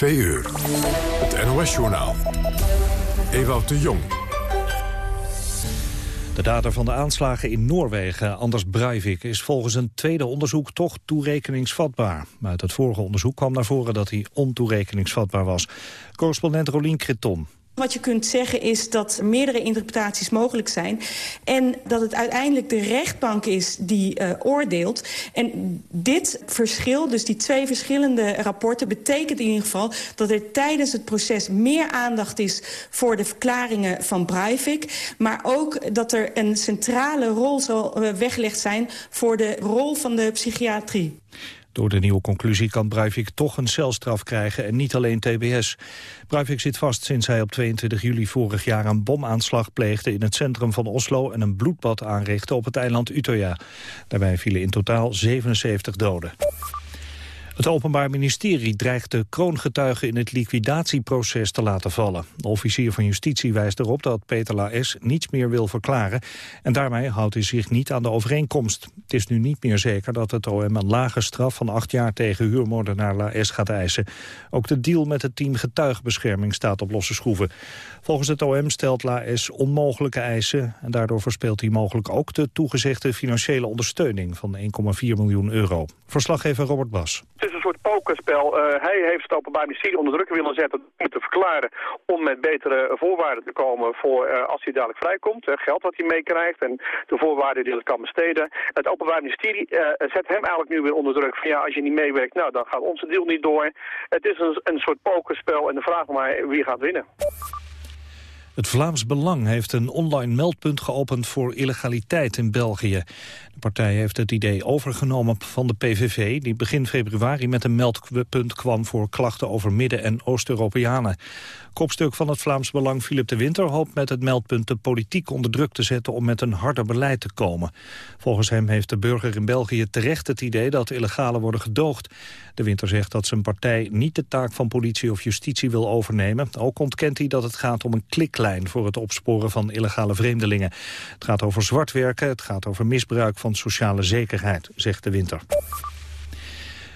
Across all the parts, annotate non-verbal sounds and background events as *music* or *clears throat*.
Twee uur. Het NOS-journaal. Ewout de Jong. De dader van de aanslagen in Noorwegen, Anders Breivik, is volgens een tweede onderzoek toch toerekeningsvatbaar. Maar uit het vorige onderzoek kwam naar voren dat hij ontoerekeningsvatbaar was. Correspondent Rolien Kreton. Wat je kunt zeggen is dat meerdere interpretaties mogelijk zijn... en dat het uiteindelijk de rechtbank is die uh, oordeelt. En dit verschil, dus die twee verschillende rapporten... betekent in ieder geval dat er tijdens het proces meer aandacht is... voor de verklaringen van Breivik... maar ook dat er een centrale rol zal uh, weggelegd zijn... voor de rol van de psychiatrie. Door de nieuwe conclusie kan Breivik toch een celstraf krijgen en niet alleen TBS. Breivik zit vast sinds hij op 22 juli vorig jaar een bomaanslag pleegde in het centrum van Oslo en een bloedbad aanrichtte op het eiland Utøya. Daarbij vielen in totaal 77 doden. Het Openbaar Ministerie dreigt de kroongetuigen in het liquidatieproces te laten vallen. De officier van Justitie wijst erop dat Peter Laes niets meer wil verklaren en daarmee houdt hij zich niet aan de overeenkomst. Het is nu niet meer zeker dat het OM een lage straf van acht jaar tegen huurmoordenaar Laes gaat eisen. Ook de deal met het team getuigenbescherming staat op losse schroeven. Volgens het OM stelt Laes onmogelijke eisen en daardoor verspeelt hij mogelijk ook de toegezegde financiële ondersteuning van 1,4 miljoen euro. Verslaggever Robert Bas is een soort pokerspel. Uh, hij heeft het Openbaar Ministerie onder druk willen zetten om te verklaren om met betere voorwaarden te komen voor uh, als hij dadelijk vrijkomt. Uh, geld wat hij meekrijgt en de voorwaarden die hij kan besteden. Het Openbaar Ministerie zet hem eigenlijk nu weer onder druk van ja, als je niet meewerkt, nou dan gaat onze deal niet door. Het is een, een soort pokerspel en de vraag maar wie gaat winnen. Het Vlaams Belang heeft een online meldpunt geopend voor illegaliteit in België. De partij heeft het idee overgenomen van de PVV... die begin februari met een meldpunt kwam voor klachten over Midden- en Oost-Europeanen. Kopstuk van het Vlaams Belang Philip de Winter hoopt met het meldpunt de politiek onder druk te zetten om met een harder beleid te komen. Volgens hem heeft de burger in België terecht het idee dat illegalen worden gedoogd. De Winter zegt dat zijn partij niet de taak van politie of justitie wil overnemen. Ook ontkent hij dat het gaat om een kliklijn voor het opsporen van illegale vreemdelingen. Het gaat over zwartwerken, het gaat over misbruik van sociale zekerheid, zegt de Winter.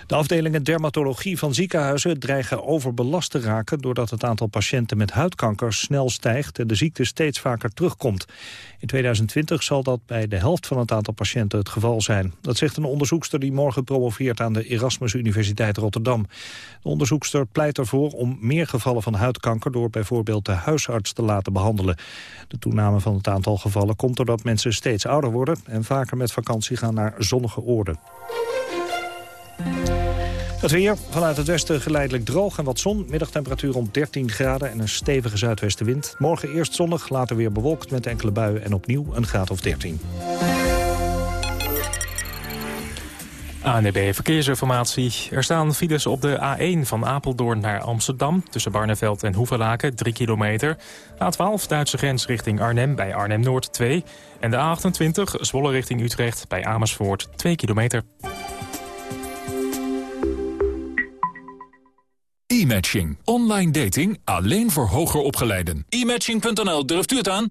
De afdelingen dermatologie van ziekenhuizen dreigen overbelast te raken... doordat het aantal patiënten met huidkanker snel stijgt... en de ziekte steeds vaker terugkomt. In 2020 zal dat bij de helft van het aantal patiënten het geval zijn. Dat zegt een onderzoekster die morgen promoveert aan de Erasmus Universiteit Rotterdam. De onderzoekster pleit ervoor om meer gevallen van huidkanker... door bijvoorbeeld de huisarts te laten behandelen. De toename van het aantal gevallen komt doordat mensen steeds ouder worden... en vaker met vakantie gaan naar zonnige oorden. Het weer vanuit het westen geleidelijk droog en wat zon. Middagtemperatuur rond 13 graden en een stevige zuidwestenwind. Morgen eerst zonnig, later weer bewolkt met enkele buien... en opnieuw een graad of 13. ANB e Verkeersinformatie. Er staan files op de A1 van Apeldoorn naar Amsterdam... tussen Barneveld en Hoevelaken, 3 kilometer. A12 Duitse grens richting Arnhem bij Arnhem-Noord 2. En de A28 Zwolle richting Utrecht bij Amersfoort, 2 kilometer. E-matching. Online dating alleen voor hoger opgeleiden. E-matching.nl, durft u het aan?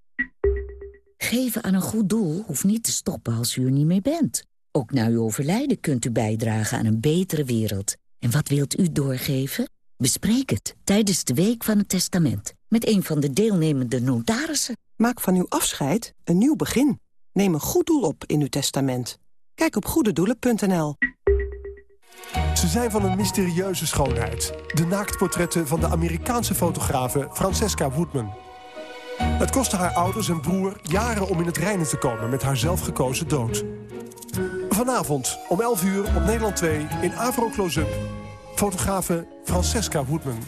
Geven aan een goed doel hoeft niet te stoppen als u er niet meer bent. Ook na uw overlijden kunt u bijdragen aan een betere wereld. En wat wilt u doorgeven? Bespreek het tijdens de Week van het Testament... met een van de deelnemende notarissen. Maak van uw afscheid een nieuw begin. Neem een goed doel op in uw testament. Kijk op goededoelen.nl. Ze zijn van een mysterieuze schoonheid. De naaktportretten van de Amerikaanse fotografe Francesca Woodman. Het kostte haar ouders en broer jaren om in het reinen te komen... met haar zelfgekozen dood. Vanavond om 11 uur op Nederland 2 in Avro Close-up. Fotografe Francesca Woodman.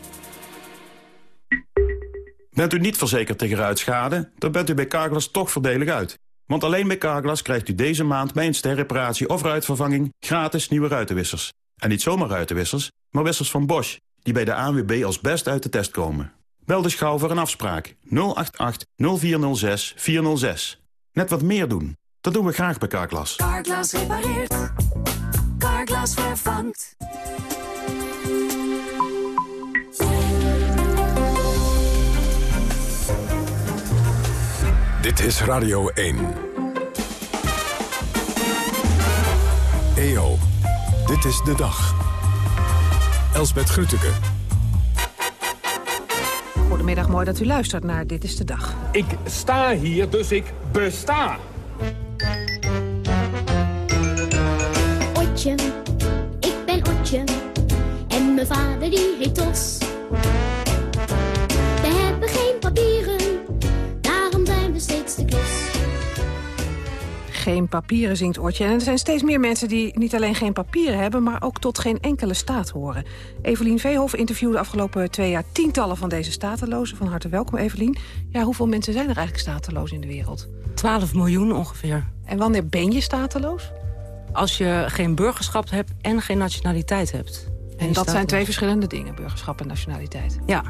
Bent u niet verzekerd tegen ruitschade? Dan bent u bij Carglass toch voordelig uit. Want alleen bij Carglass krijgt u deze maand bij een sterreparatie of ruitvervanging... gratis nieuwe ruitenwissers. En niet zomaar ruitenwissers, maar wissers van Bosch... die bij de ANWB als best uit de test komen. Bel dus gauw voor een afspraak. 088 0406 406. Net wat meer doen. Dat doen we graag bij Carglass. Carglass repareert. Carglass vervangt. Dit is Radio 1. EO, dit is de dag. Elsbeth Grütke. Goedemiddag, mooi dat u luistert naar Dit is de Dag. Ik sta hier, dus ik besta. Otje, ik ben Otje. En mijn vader die heet Tos. Geen papieren, zingt Otje. En er zijn steeds meer mensen die niet alleen geen papieren hebben... maar ook tot geen enkele staat horen. Evelien Veehoff interviewde de afgelopen twee jaar... tientallen van deze statelozen. Van harte welkom, Evelien. Ja, hoeveel mensen zijn er eigenlijk stateloos in de wereld? 12 miljoen ongeveer. En wanneer ben je stateloos? Als je geen burgerschap hebt en geen nationaliteit hebt. En dat zijn twee verschillende dingen, burgerschap en nationaliteit. Ja,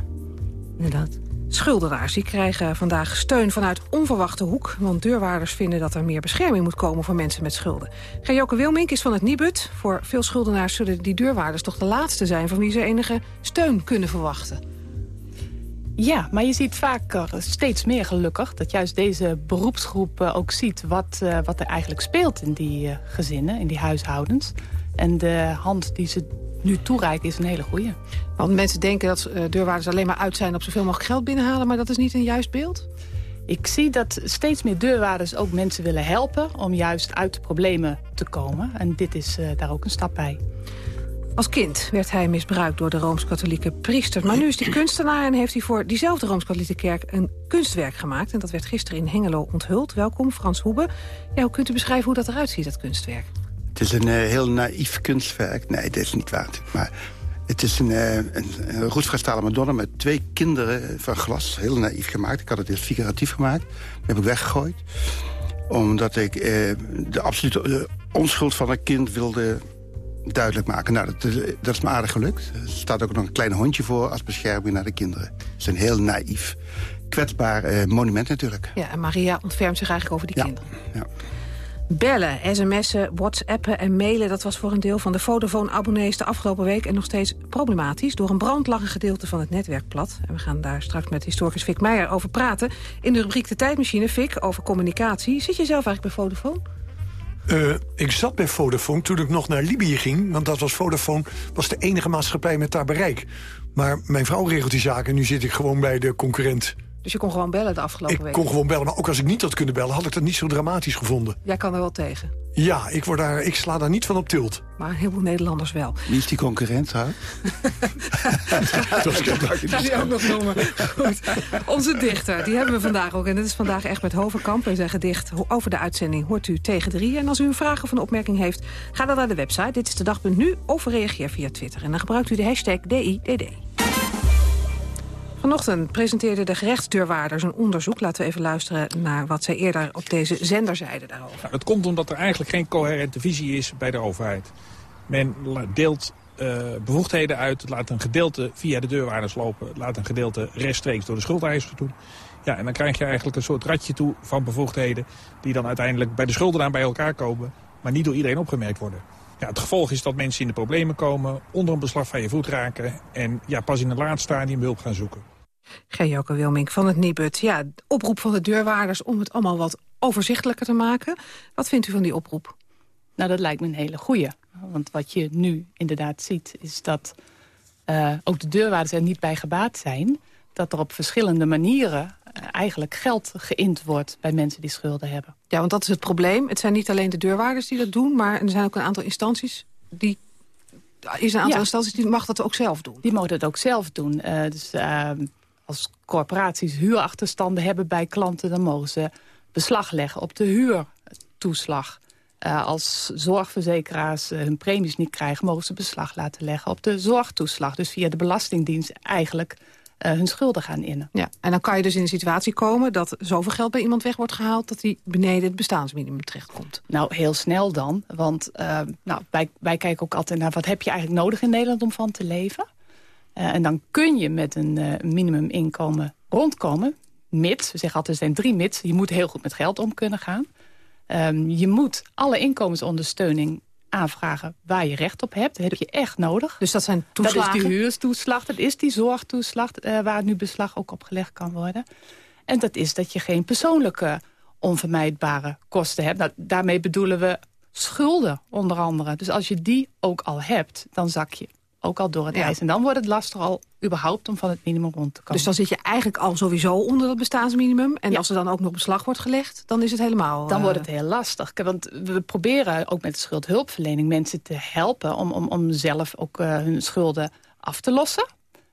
inderdaad. Schuldenaars krijgen vandaag steun vanuit onverwachte hoek... want deurwaarders vinden dat er meer bescherming moet komen voor mensen met schulden. Gerjoke Wilmink is van het Nibud. Voor veel schuldenaars zullen die deurwaarders toch de laatste zijn... van wie ze enige steun kunnen verwachten. Ja, maar je ziet vaak steeds meer gelukkig... dat juist deze beroepsgroep eh, ook ziet wat, uh, wat er eigenlijk speelt in die gezinnen, in die huishoudens. En de hand die ze nu toereiken is een hele goeie. Want mensen denken dat uh, deurwaarders alleen maar uit zijn op zoveel mogelijk geld binnenhalen... maar dat is niet een juist beeld? Ik zie dat steeds meer deurwaarders ook mensen willen helpen... om juist uit de problemen te komen. En dit is uh, daar ook een stap bij. Als kind werd hij misbruikt door de Rooms-Katholieke priesters. Maar nu is hij kunstenaar en heeft hij voor diezelfde Rooms-Katholieke kerk... een kunstwerk gemaakt. En dat werd gisteren in Hengelo onthuld. Welkom, Frans Hoebe. Ja, hoe kunt u beschrijven hoe dat eruit ziet, dat kunstwerk? Het is een uh, heel naïef kunstwerk. Nee, dat is niet waar. Maar het is een, uh, een, een Madonna met twee kinderen van glas. Heel naïef gemaakt. Ik had het eerst figuratief gemaakt. Dat heb ik weggegooid. Omdat ik uh, de absolute onschuld van een kind wilde duidelijk maken. Nou, dat, dat is me aardig gelukt. Er staat ook nog een klein hondje voor als bescherming naar de kinderen. Het is een heel naïef, kwetsbaar monument natuurlijk. Ja, en Maria ontfermt zich eigenlijk over die ja. kinderen. Ja. Bellen, sms'en, whatsappen en mailen... dat was voor een deel van de Vodafone-abonnees de afgelopen week... en nog steeds problematisch. Door een brand lag een gedeelte van het netwerk plat. En we gaan daar straks met historicus Fik Meijer over praten. In de rubriek De Tijdmachine, Fik, over communicatie. Zit je zelf eigenlijk bij Vodafone? Uh, ik zat bij Vodafone toen ik nog naar Libië ging. Want dat was Vodafone was de enige maatschappij met daar bereik. Maar mijn vrouw regelt die zaken. Nu zit ik gewoon bij de concurrent. Dus je kon gewoon bellen de afgelopen ik week? Ik kon gewoon bellen, maar ook als ik niet had kunnen bellen... had ik dat niet zo dramatisch gevonden. Jij kan er wel tegen? Ja, ik, word daar, ik sla daar niet van op tilt. Maar een heleboel Nederlanders wel. Wie is die concurrent, hè? *laughs* dat ga die ook nog noemen. Goed. Onze dichter, die hebben we vandaag ook. En dat is vandaag echt met Hovenkamp. En zijn gedicht over de uitzending hoort u tegen drie. En als u een vraag of een opmerking heeft, ga dan naar de website. Dit is de dag.nu of reageer via Twitter. En dan gebruikt u de hashtag DIDD. Vanochtend presenteerde de gerechtsdeurwaarders een onderzoek. Laten we even luisteren naar wat zij eerder op deze zender zeiden daarover. Nou, dat komt omdat er eigenlijk geen coherente visie is bij de overheid. Men deelt uh, bevoegdheden uit, laat een gedeelte via de deurwaarders lopen... laat een gedeelte rechtstreeks door de schuldeisers doen. Ja, en dan krijg je eigenlijk een soort ratje toe van bevoegdheden... die dan uiteindelijk bij de schuldenaar bij elkaar komen... maar niet door iedereen opgemerkt worden. Ja, het gevolg is dat mensen in de problemen komen, onder een beslag van je voet raken... en ja, pas in een laat stadium hulp gaan zoeken. Gerjoke Wilmink van het Nibud. Ja, oproep van de deurwaarders om het allemaal wat overzichtelijker te maken. Wat vindt u van die oproep? Nou, dat lijkt me een hele goeie. Want wat je nu inderdaad ziet, is dat uh, ook de deurwaarders er niet bij gebaat zijn... dat er op verschillende manieren uh, eigenlijk geld geïnd wordt bij mensen die schulden hebben. Ja, want dat is het probleem. Het zijn niet alleen de deurwaarders die dat doen... maar er zijn ook een aantal instanties die is een aantal ja. instanties die mag dat ook zelf doen. Die mogen het ook zelf doen. Uh, dus uh, als corporaties huurachterstanden hebben bij klanten... dan mogen ze beslag leggen op de huurtoeslag. Uh, als zorgverzekeraars hun premies niet krijgen... mogen ze beslag laten leggen op de zorgtoeslag. Dus via de Belastingdienst eigenlijk uh, hun schulden gaan innen. Ja, en dan kan je dus in een situatie komen dat zoveel geld bij iemand weg wordt gehaald... dat hij beneden het bestaansminimum terechtkomt. Nou, heel snel dan. Want uh, nou, wij, wij kijken ook altijd naar wat heb je eigenlijk nodig in Nederland om van te leven. Uh, en dan kun je met een uh, minimuminkomen rondkomen. Mits, we zeggen altijd er zijn drie mits. Je moet heel goed met geld om kunnen gaan. Um, je moet alle inkomensondersteuning aanvragen waar je recht op hebt. Dat heb je echt nodig. Dus dat zijn toeslagen? Dat is die huurstoeslag, dat is die zorgtoeslag... Uh, waar nu beslag ook op gelegd kan worden. En dat is dat je geen persoonlijke onvermijdbare kosten hebt. Nou, daarmee bedoelen we schulden, onder andere. Dus als je die ook al hebt, dan zak je ook al door het ijs. En dan wordt het lastig al überhaupt om van het minimum rond te komen. Dus dan zit je eigenlijk al sowieso onder dat bestaansminimum. En als er dan ook nog beslag wordt gelegd, dan is het helemaal... Dan uh... wordt het heel lastig. Want we proberen ook met de schuldhulpverlening mensen te helpen... om, om, om zelf ook uh, hun schulden af te lossen.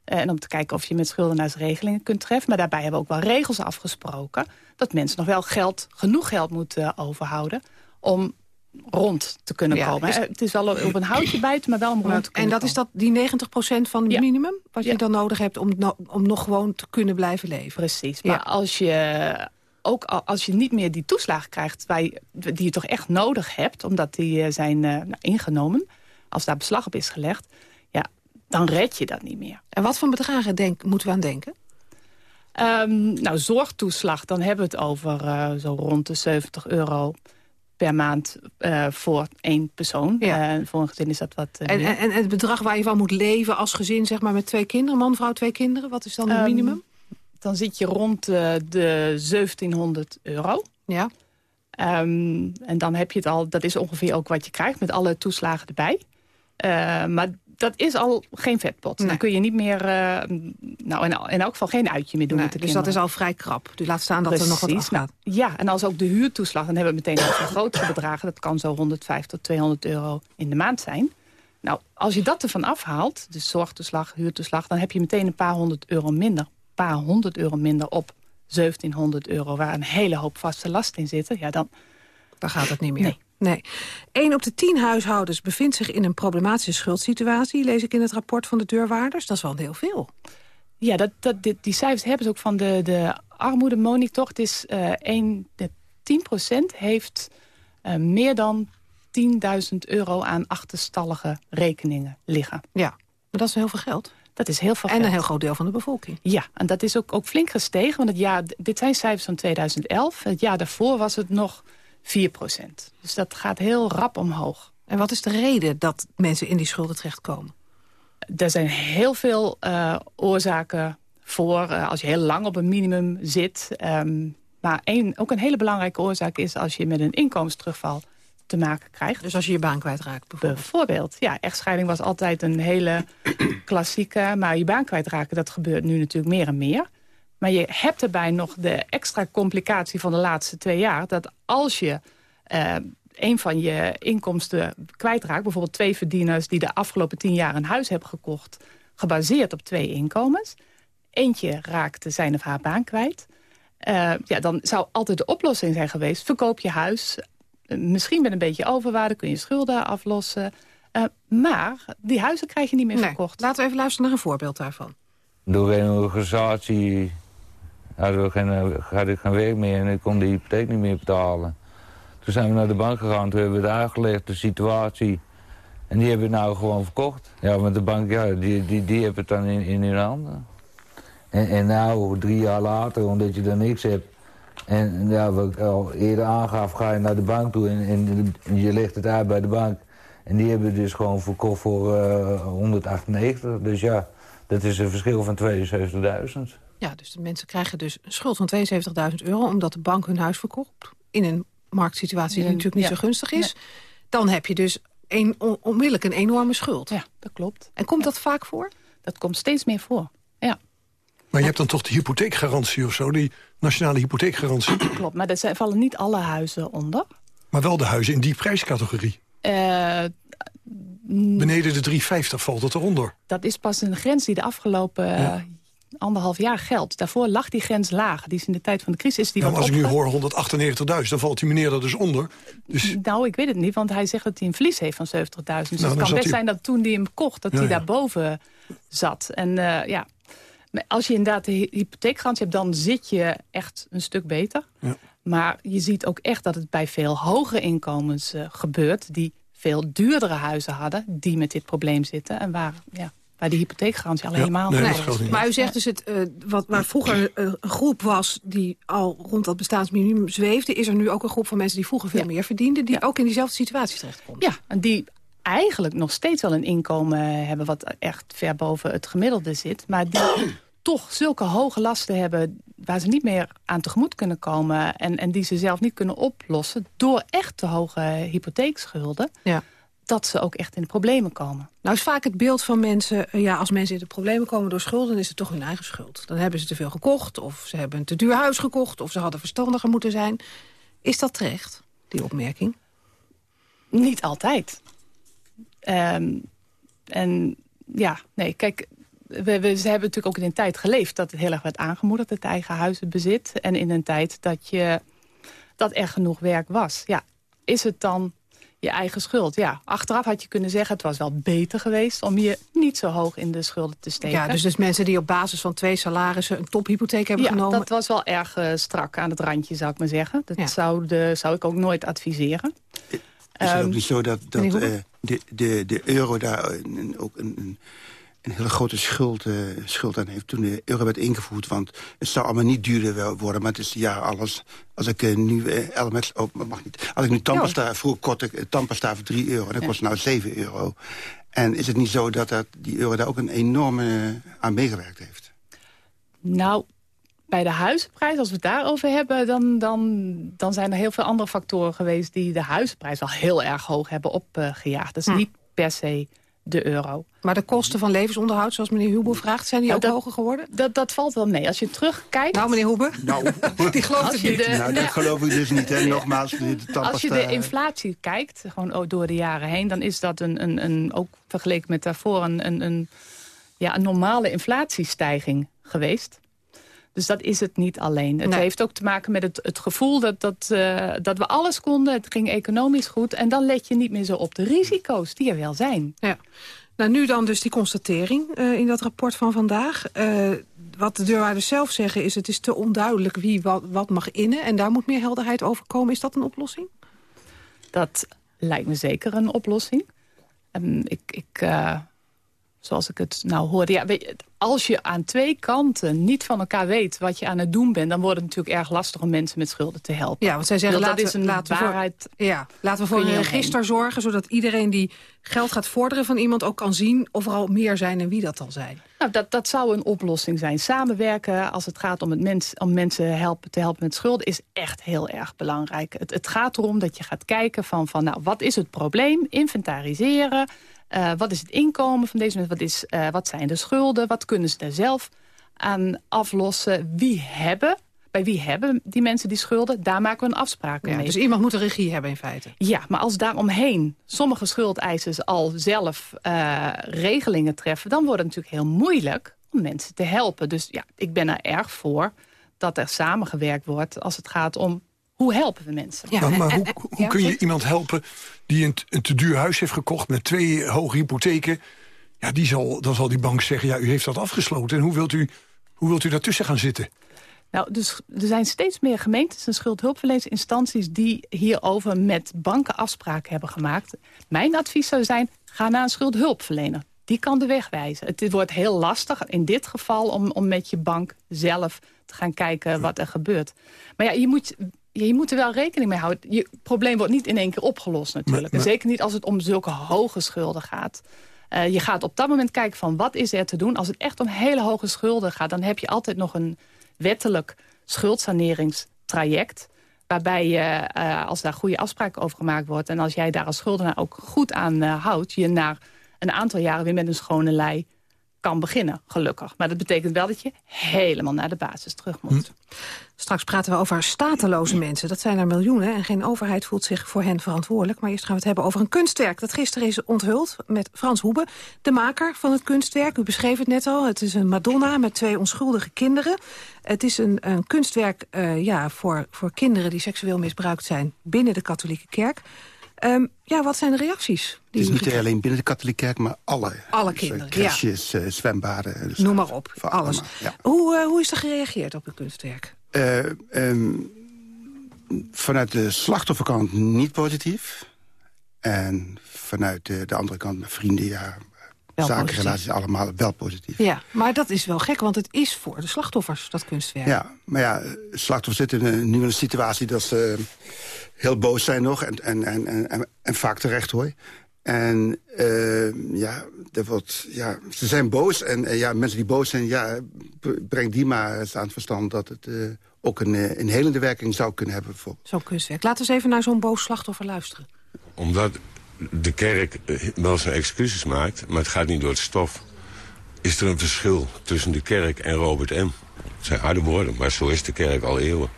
En om te kijken of je met schuldenaarsregelingen kunt treffen. Maar daarbij hebben we ook wel regels afgesproken... dat mensen nog wel geld, genoeg geld moeten overhouden... om rond te kunnen ja, komen. Is... Het is wel op een houtje bijten, maar wel om rond te kunnen En dat komen. is dat die 90% van het ja. minimum? Wat je dan nodig hebt om, no om nog gewoon te kunnen blijven leven? Precies. Maar als je ook als je niet meer die toeslagen krijgt... die je toch echt nodig hebt, omdat die zijn uh, nou, ingenomen... als daar beslag op is gelegd, ja, dan red je dat niet meer. En wat voor bedragen denk, moeten we aan denken? Um, nou, zorgtoeslag, dan hebben we het over uh, zo rond de 70 euro per maand uh, voor één persoon. Ja. Uh, voor een gezin is dat wat uh, en, en, en, het bedrag waar je van moet leven als gezin, zeg maar met twee kinderen, man, vrouw, twee kinderen, wat is dan het um, minimum? Dan zit je rond de 1700 euro. Ja. Um, en dan heb je het al, dat is ongeveer ook wat je krijgt met alle toeslagen erbij. maar dat is al geen vetpot. Nee. Dan kun je niet meer, uh, nou in, in, elk geval geen uitje meer doen nee, met de Dus kinderen. dat is al vrij krap. Dus laat staan dat Precies. er nog wat afgaat. Nou, ja, en als ook de huurtoeslag, dan hebben we meteen over grotere bedragen. Dat kan zo 150 tot 200 euro in de maand zijn. Nou, als je dat ervan afhaalt, dus zorgtoeslag, huurtoeslag... dan heb je meteen een paar honderd euro minder. Een paar honderd euro minder op 1700 euro... waar een hele hoop vaste last in zitten. Ja, dan... Dan gaat het niet meer. Nee. Nee. 1 op de 10 huishoudens bevindt zich in een problematische schuldsituatie... lees ik in het rapport van de deurwaarders. Dat is wel heel veel. Ja, dat, dat, die, die cijfers hebben ze ook van de, de armoedemonitor. Het is uh, 1, de 10% heeft uh, meer dan 10.000 euro aan achterstallige rekeningen liggen. Ja, maar dat is heel veel geld. Dat is heel veel en geld. een heel groot deel van de bevolking. Ja, en dat is ook, ook flink gestegen. Want het jaar, dit zijn cijfers van 2011. Het jaar daarvoor was het nog 4% Dus dat gaat heel rap omhoog. En wat is de reden dat mensen in die schulden terechtkomen? Er zijn heel veel uh, oorzaken voor. Uh, als je heel lang op een minimum zit. Um, maar ook een hele belangrijke oorzaak is als je met een inkomensterugval te maken krijgt. Dus als je je baan kwijtraakt bijvoorbeeld? Bijvoorbeeld, ja. Echtscheiding was altijd een hele *clears throat* klassieke. Maar je baan kwijtraken, dat gebeurt nu natuurlijk meer en meer. Maar je hebt erbij nog de extra complicatie van de laatste twee jaar... dat als je uh, een van je inkomsten kwijtraakt... bijvoorbeeld twee verdieners die de afgelopen tien jaar een huis hebben gekocht... gebaseerd op twee inkomens. Eentje raakte zijn of haar baan kwijt. Uh, ja, dan zou altijd de oplossing zijn geweest... verkoop je huis, uh, misschien met een beetje overwaarde... kun je schulden aflossen... Uh, maar die huizen krijg je niet meer nee. verkocht. Laten we even luisteren naar een voorbeeld daarvan. Door een organisatie hadden we geen, had ik geen werk meer en ik kon de hypotheek niet meer betalen. Toen zijn we naar de bank gegaan, toen hebben we het uitgelegd, de situatie. En die hebben het nou gewoon verkocht. Ja, want de bank, ja, die, die, die hebben het dan in, in hun handen. En, en nou, drie jaar later, omdat je er niks hebt... en ja, wat ik al eerder aangaf, ga je naar de bank toe en, je legt het uit bij de bank. En die hebben dus gewoon verkocht voor uh, 198. Dus ja, dat is een verschil van 72.000. Ja, dus de mensen krijgen dus een schuld van 72.000 euro... omdat de bank hun huis verkoopt. In een marktsituatie die natuurlijk niet ja. zo gunstig is. Nee. Dan heb je dus een, on, onmiddellijk een enorme schuld. Ja, dat klopt. En komt dat vaak voor? Dat komt steeds meer voor, ja. Maar je hebt dan toch de hypotheekgarantie of zo, die nationale hypotheekgarantie? *clears throat* Klopt, maar daar vallen niet alle huizen onder. Maar wel de huizen in die prijscategorie? Uh, Beneden de 350 valt het eronder. Dat is pas een grens die de afgelopen ja. Anderhalf jaar geldt. Daarvoor lag die grens laag. Die is in de tijd van de crisis... Die als ik nu hoor 198.000, dan valt die meneer er dus onder. Dus... Nou, ik weet het niet, want hij zegt dat hij een verlies heeft van 70.000. Dus nou, het kan best hij... zijn dat toen hij hem kocht, dat ja, hij daarboven zat. En uh, ja, als je inderdaad de hypotheekgarantie hebt... dan zit je echt een stuk beter. Ja. Maar je ziet ook echt dat het bij veel hogere inkomens uh, gebeurt... die veel duurdere huizen hadden, die met dit probleem zitten. En waar, ja, waar die hypotheekgarantie al ja, helemaal... Nee, nee. Maar u zegt dus, het, uh, wat, waar vroeger een groep was... die al rond dat bestaansminimum zweefde... is er nu ook een groep van mensen die vroeger veel ja. meer verdienden... die ja. ook in diezelfde situatie terechtkomt. Ja, en die eigenlijk nog steeds wel een inkomen hebben... wat echt ver boven het gemiddelde zit. Maar die *clears throat* toch zulke hoge lasten hebben... waar ze niet meer aan tegemoet kunnen komen... en, en die ze zelf niet kunnen oplossen... door echt te hoge hypotheekschulden... Ja. Dat ze ook echt in de problemen komen. Nou is vaak het beeld van mensen... eh, ja, als mensen in de problemen komen door schulden... dan is het toch hun eigen schuld. Dan hebben ze te veel gekocht, of ze hebben een te duur huis gekocht... of ze hadden verstandiger moeten zijn. Is dat terecht, die opmerking? Niet altijd. Ehm, en ja, nee, kijk, we, we, ze hebben natuurlijk ook in een tijd geleefd... dat het heel erg werd aangemoedigd, het eigen huizenbezit. En in een tijd dat, je, dat er genoeg werk was. Ja, is het dan je eigen schuld? Ja, achteraf had je kunnen zeggen... het was wel beter geweest om je niet zo hoog in de schulden te steken. Ja, dus, dus mensen die op basis van twee salarissen... een tophypotheek hebben ja, genomen... dat was wel erg eh, strak aan het randje, zou ik maar zeggen. Dat zou, de, zou ik ook nooit adviseren. Is het Ehm, ook niet zo dat, eh, de, de, de euro daar ook een, een, een hele grote schuld, eh, schuld aan heeft... toen de euro werd ingevoerd? Want het zou allemaal niet duurder worden, maar het is ja alles... Als ik eh, nu eh, Elmex... Oh, mag niet. Als ik nu tandpasta... Vroeger kortte ik tandpasta voor 3 euro en dat kost nou 7 euro. En is het niet zo dat, dat die euro daar ook een enorme aan meegewerkt heeft? Nou, bij de huizenprijs, als we het daarover hebben... Dan, dan, dan zijn er heel veel andere factoren geweest... die de huizenprijs al heel erg hoog hebben opgejaagd. Dat is Hm. niet per se de euro. Maar de kosten van levensonderhoud, zoals meneer Hubo vraagt... zijn die Nou, ook dat- hoger geworden? Dat, dat valt wel mee. Als je terugkijkt... Nou, meneer Hoebe, Nou, *laughs* die gelooft het niet. de- nou, dat geloof ik dus niet. Hè. Nogmaals, de. Als je de inflatie kijkt, gewoon door de jaren heen... dan is dat een, een, een, ook vergeleken met daarvoor een, een, een, ja, een normale inflatiestijging geweest. Dus dat is het niet alleen. Het Nee. heeft ook te maken met het, het gevoel dat, dat, eh, dat we alles konden. Het ging economisch goed. En dan let je niet meer zo op de risico's die er wel zijn. Ja. Nou, nu dan dus die constatering eh, in dat rapport van vandaag. Eh, wat de deurwaarders zelf zeggen is... het is te onduidelijk wie wat, wat mag innen... en daar moet meer helderheid over komen. Is dat een oplossing? Dat lijkt me zeker een oplossing. Ehm, ik, ik, zoals ik het nou hoorde... Ja, weet je, als je aan twee kanten niet van elkaar weet wat je aan het doen bent... dan wordt het natuurlijk erg lastig om mensen met schulden te helpen. Ja, want zij zeggen dat laten, is een laten, we waarheid. voor, ja, laten we voor een register zorgen... zodat iedereen die geld gaat vorderen van iemand ook kan zien... of er al meer zijn en wie dat al zijn. Nou, dat, dat zou een oplossing zijn. Samenwerken als het gaat om, het mens, om mensen helpen, te helpen met schulden... is echt heel erg belangrijk. Het, het gaat erom dat je gaat kijken van, van nou, wat is het probleem? Inventariseren. Eh, wat is het inkomen van deze mensen? Wat, is, eh, wat zijn de schulden? Wat kunnen ze er zelf aan aflossen? Wie hebben... Bij wie hebben die mensen die schulden? Daar maken we een afspraak Ja, mee. dus iemand moet de regie hebben in feite. Ja, maar als daaromheen sommige schuldeisers al zelf eh, regelingen treffen... dan wordt het natuurlijk heel moeilijk om mensen te helpen. Dus ja, ik ben er erg voor dat er samengewerkt wordt als het gaat om... hoe helpen we mensen? maar maar hoe, hoe kun je iemand helpen die een, een te duur huis heeft gekocht... met twee hoge hypotheken? Ja, die zal, dan zal die bank zeggen, ja, u heeft dat afgesloten. En hoe wilt u, hoe wilt u daartussen gaan zitten? Nou, dus er zijn steeds meer gemeentes en schuldhulpverleningsinstanties... die hierover met banken afspraken hebben gemaakt. Mijn advies zou zijn, ga naar een schuldhulpverlener. Die kan de weg wijzen. Het wordt heel lastig in dit geval om, om met je bank zelf te gaan kijken wat er gebeurt. Maar ja, je moet, je moet er wel rekening mee houden. Je probleem wordt niet in één keer opgelost natuurlijk. Maar- En zeker niet als het om zulke hoge schulden gaat. Eh, je gaat op dat moment kijken van wat is er te doen. Als het echt om hele hoge schulden gaat... dan heb je altijd nog een wettelijk schuldsaneringstraject... waarbij je, eh, als daar goede afspraken over gemaakt wordt... en als jij daar als schuldenaar ook goed aan eh, houdt... je na een aantal jaren weer met een schone lei kan beginnen, gelukkig. Maar dat betekent wel dat je helemaal naar de basis terug moet. Straks praten we over stateloze mensen. Dat zijn er miljoenen en geen overheid voelt zich voor hen verantwoordelijk. Maar eerst gaan we het hebben over een kunstwerk dat gisteren is onthuld met Frans Hoebe, de maker van het kunstwerk. U beschreef het net al. Het is een Madonna met twee onschuldige kinderen. Het is een, een kunstwerk eh, ja, voor, voor kinderen die seksueel misbruikt zijn binnen de katholieke kerk. Ehm, ja, wat zijn de reacties? Het die is u niet alleen binnen de katholieke kerk, maar alle. Alle Dus, kinderen, eh, crèches, eh, zwembaden. dus Noem maar op, voor alles. allemaal, ja. Hoe, eh, hoe is er gereageerd op uw kunstwerk? Eh, ehm, vanuit de slachtofferkant niet positief. En vanuit de, de andere kant, mijn vrienden, ja, Wel zakenrelaties, allemaal wel positief. Ja, maar dat is wel gek, want het is voor de slachtoffers, dat kunstwerk. Ja, maar ja, slachtoffers zitten in een- nu in een situatie dat ze heel boos zijn nog. En, en, en, en, en, en vaak terecht hoor. En eh, ja, er wordt, ja, ze zijn boos. En eh, ja, mensen die boos zijn, ja, breng die maar eens aan het verstand... dat het eh, ook een, eh, een helende werking zou kunnen hebben. Zo'n kunstwerk. Laten we eens even naar zo'n boos slachtoffer luisteren. Omdat de kerk eh, wel zijn excuses maakt, maar het gaat niet door het stof... is er een verschil tussen de kerk en Robert M. Het zijn harde woorden, maar zo is de kerk al eeuwen.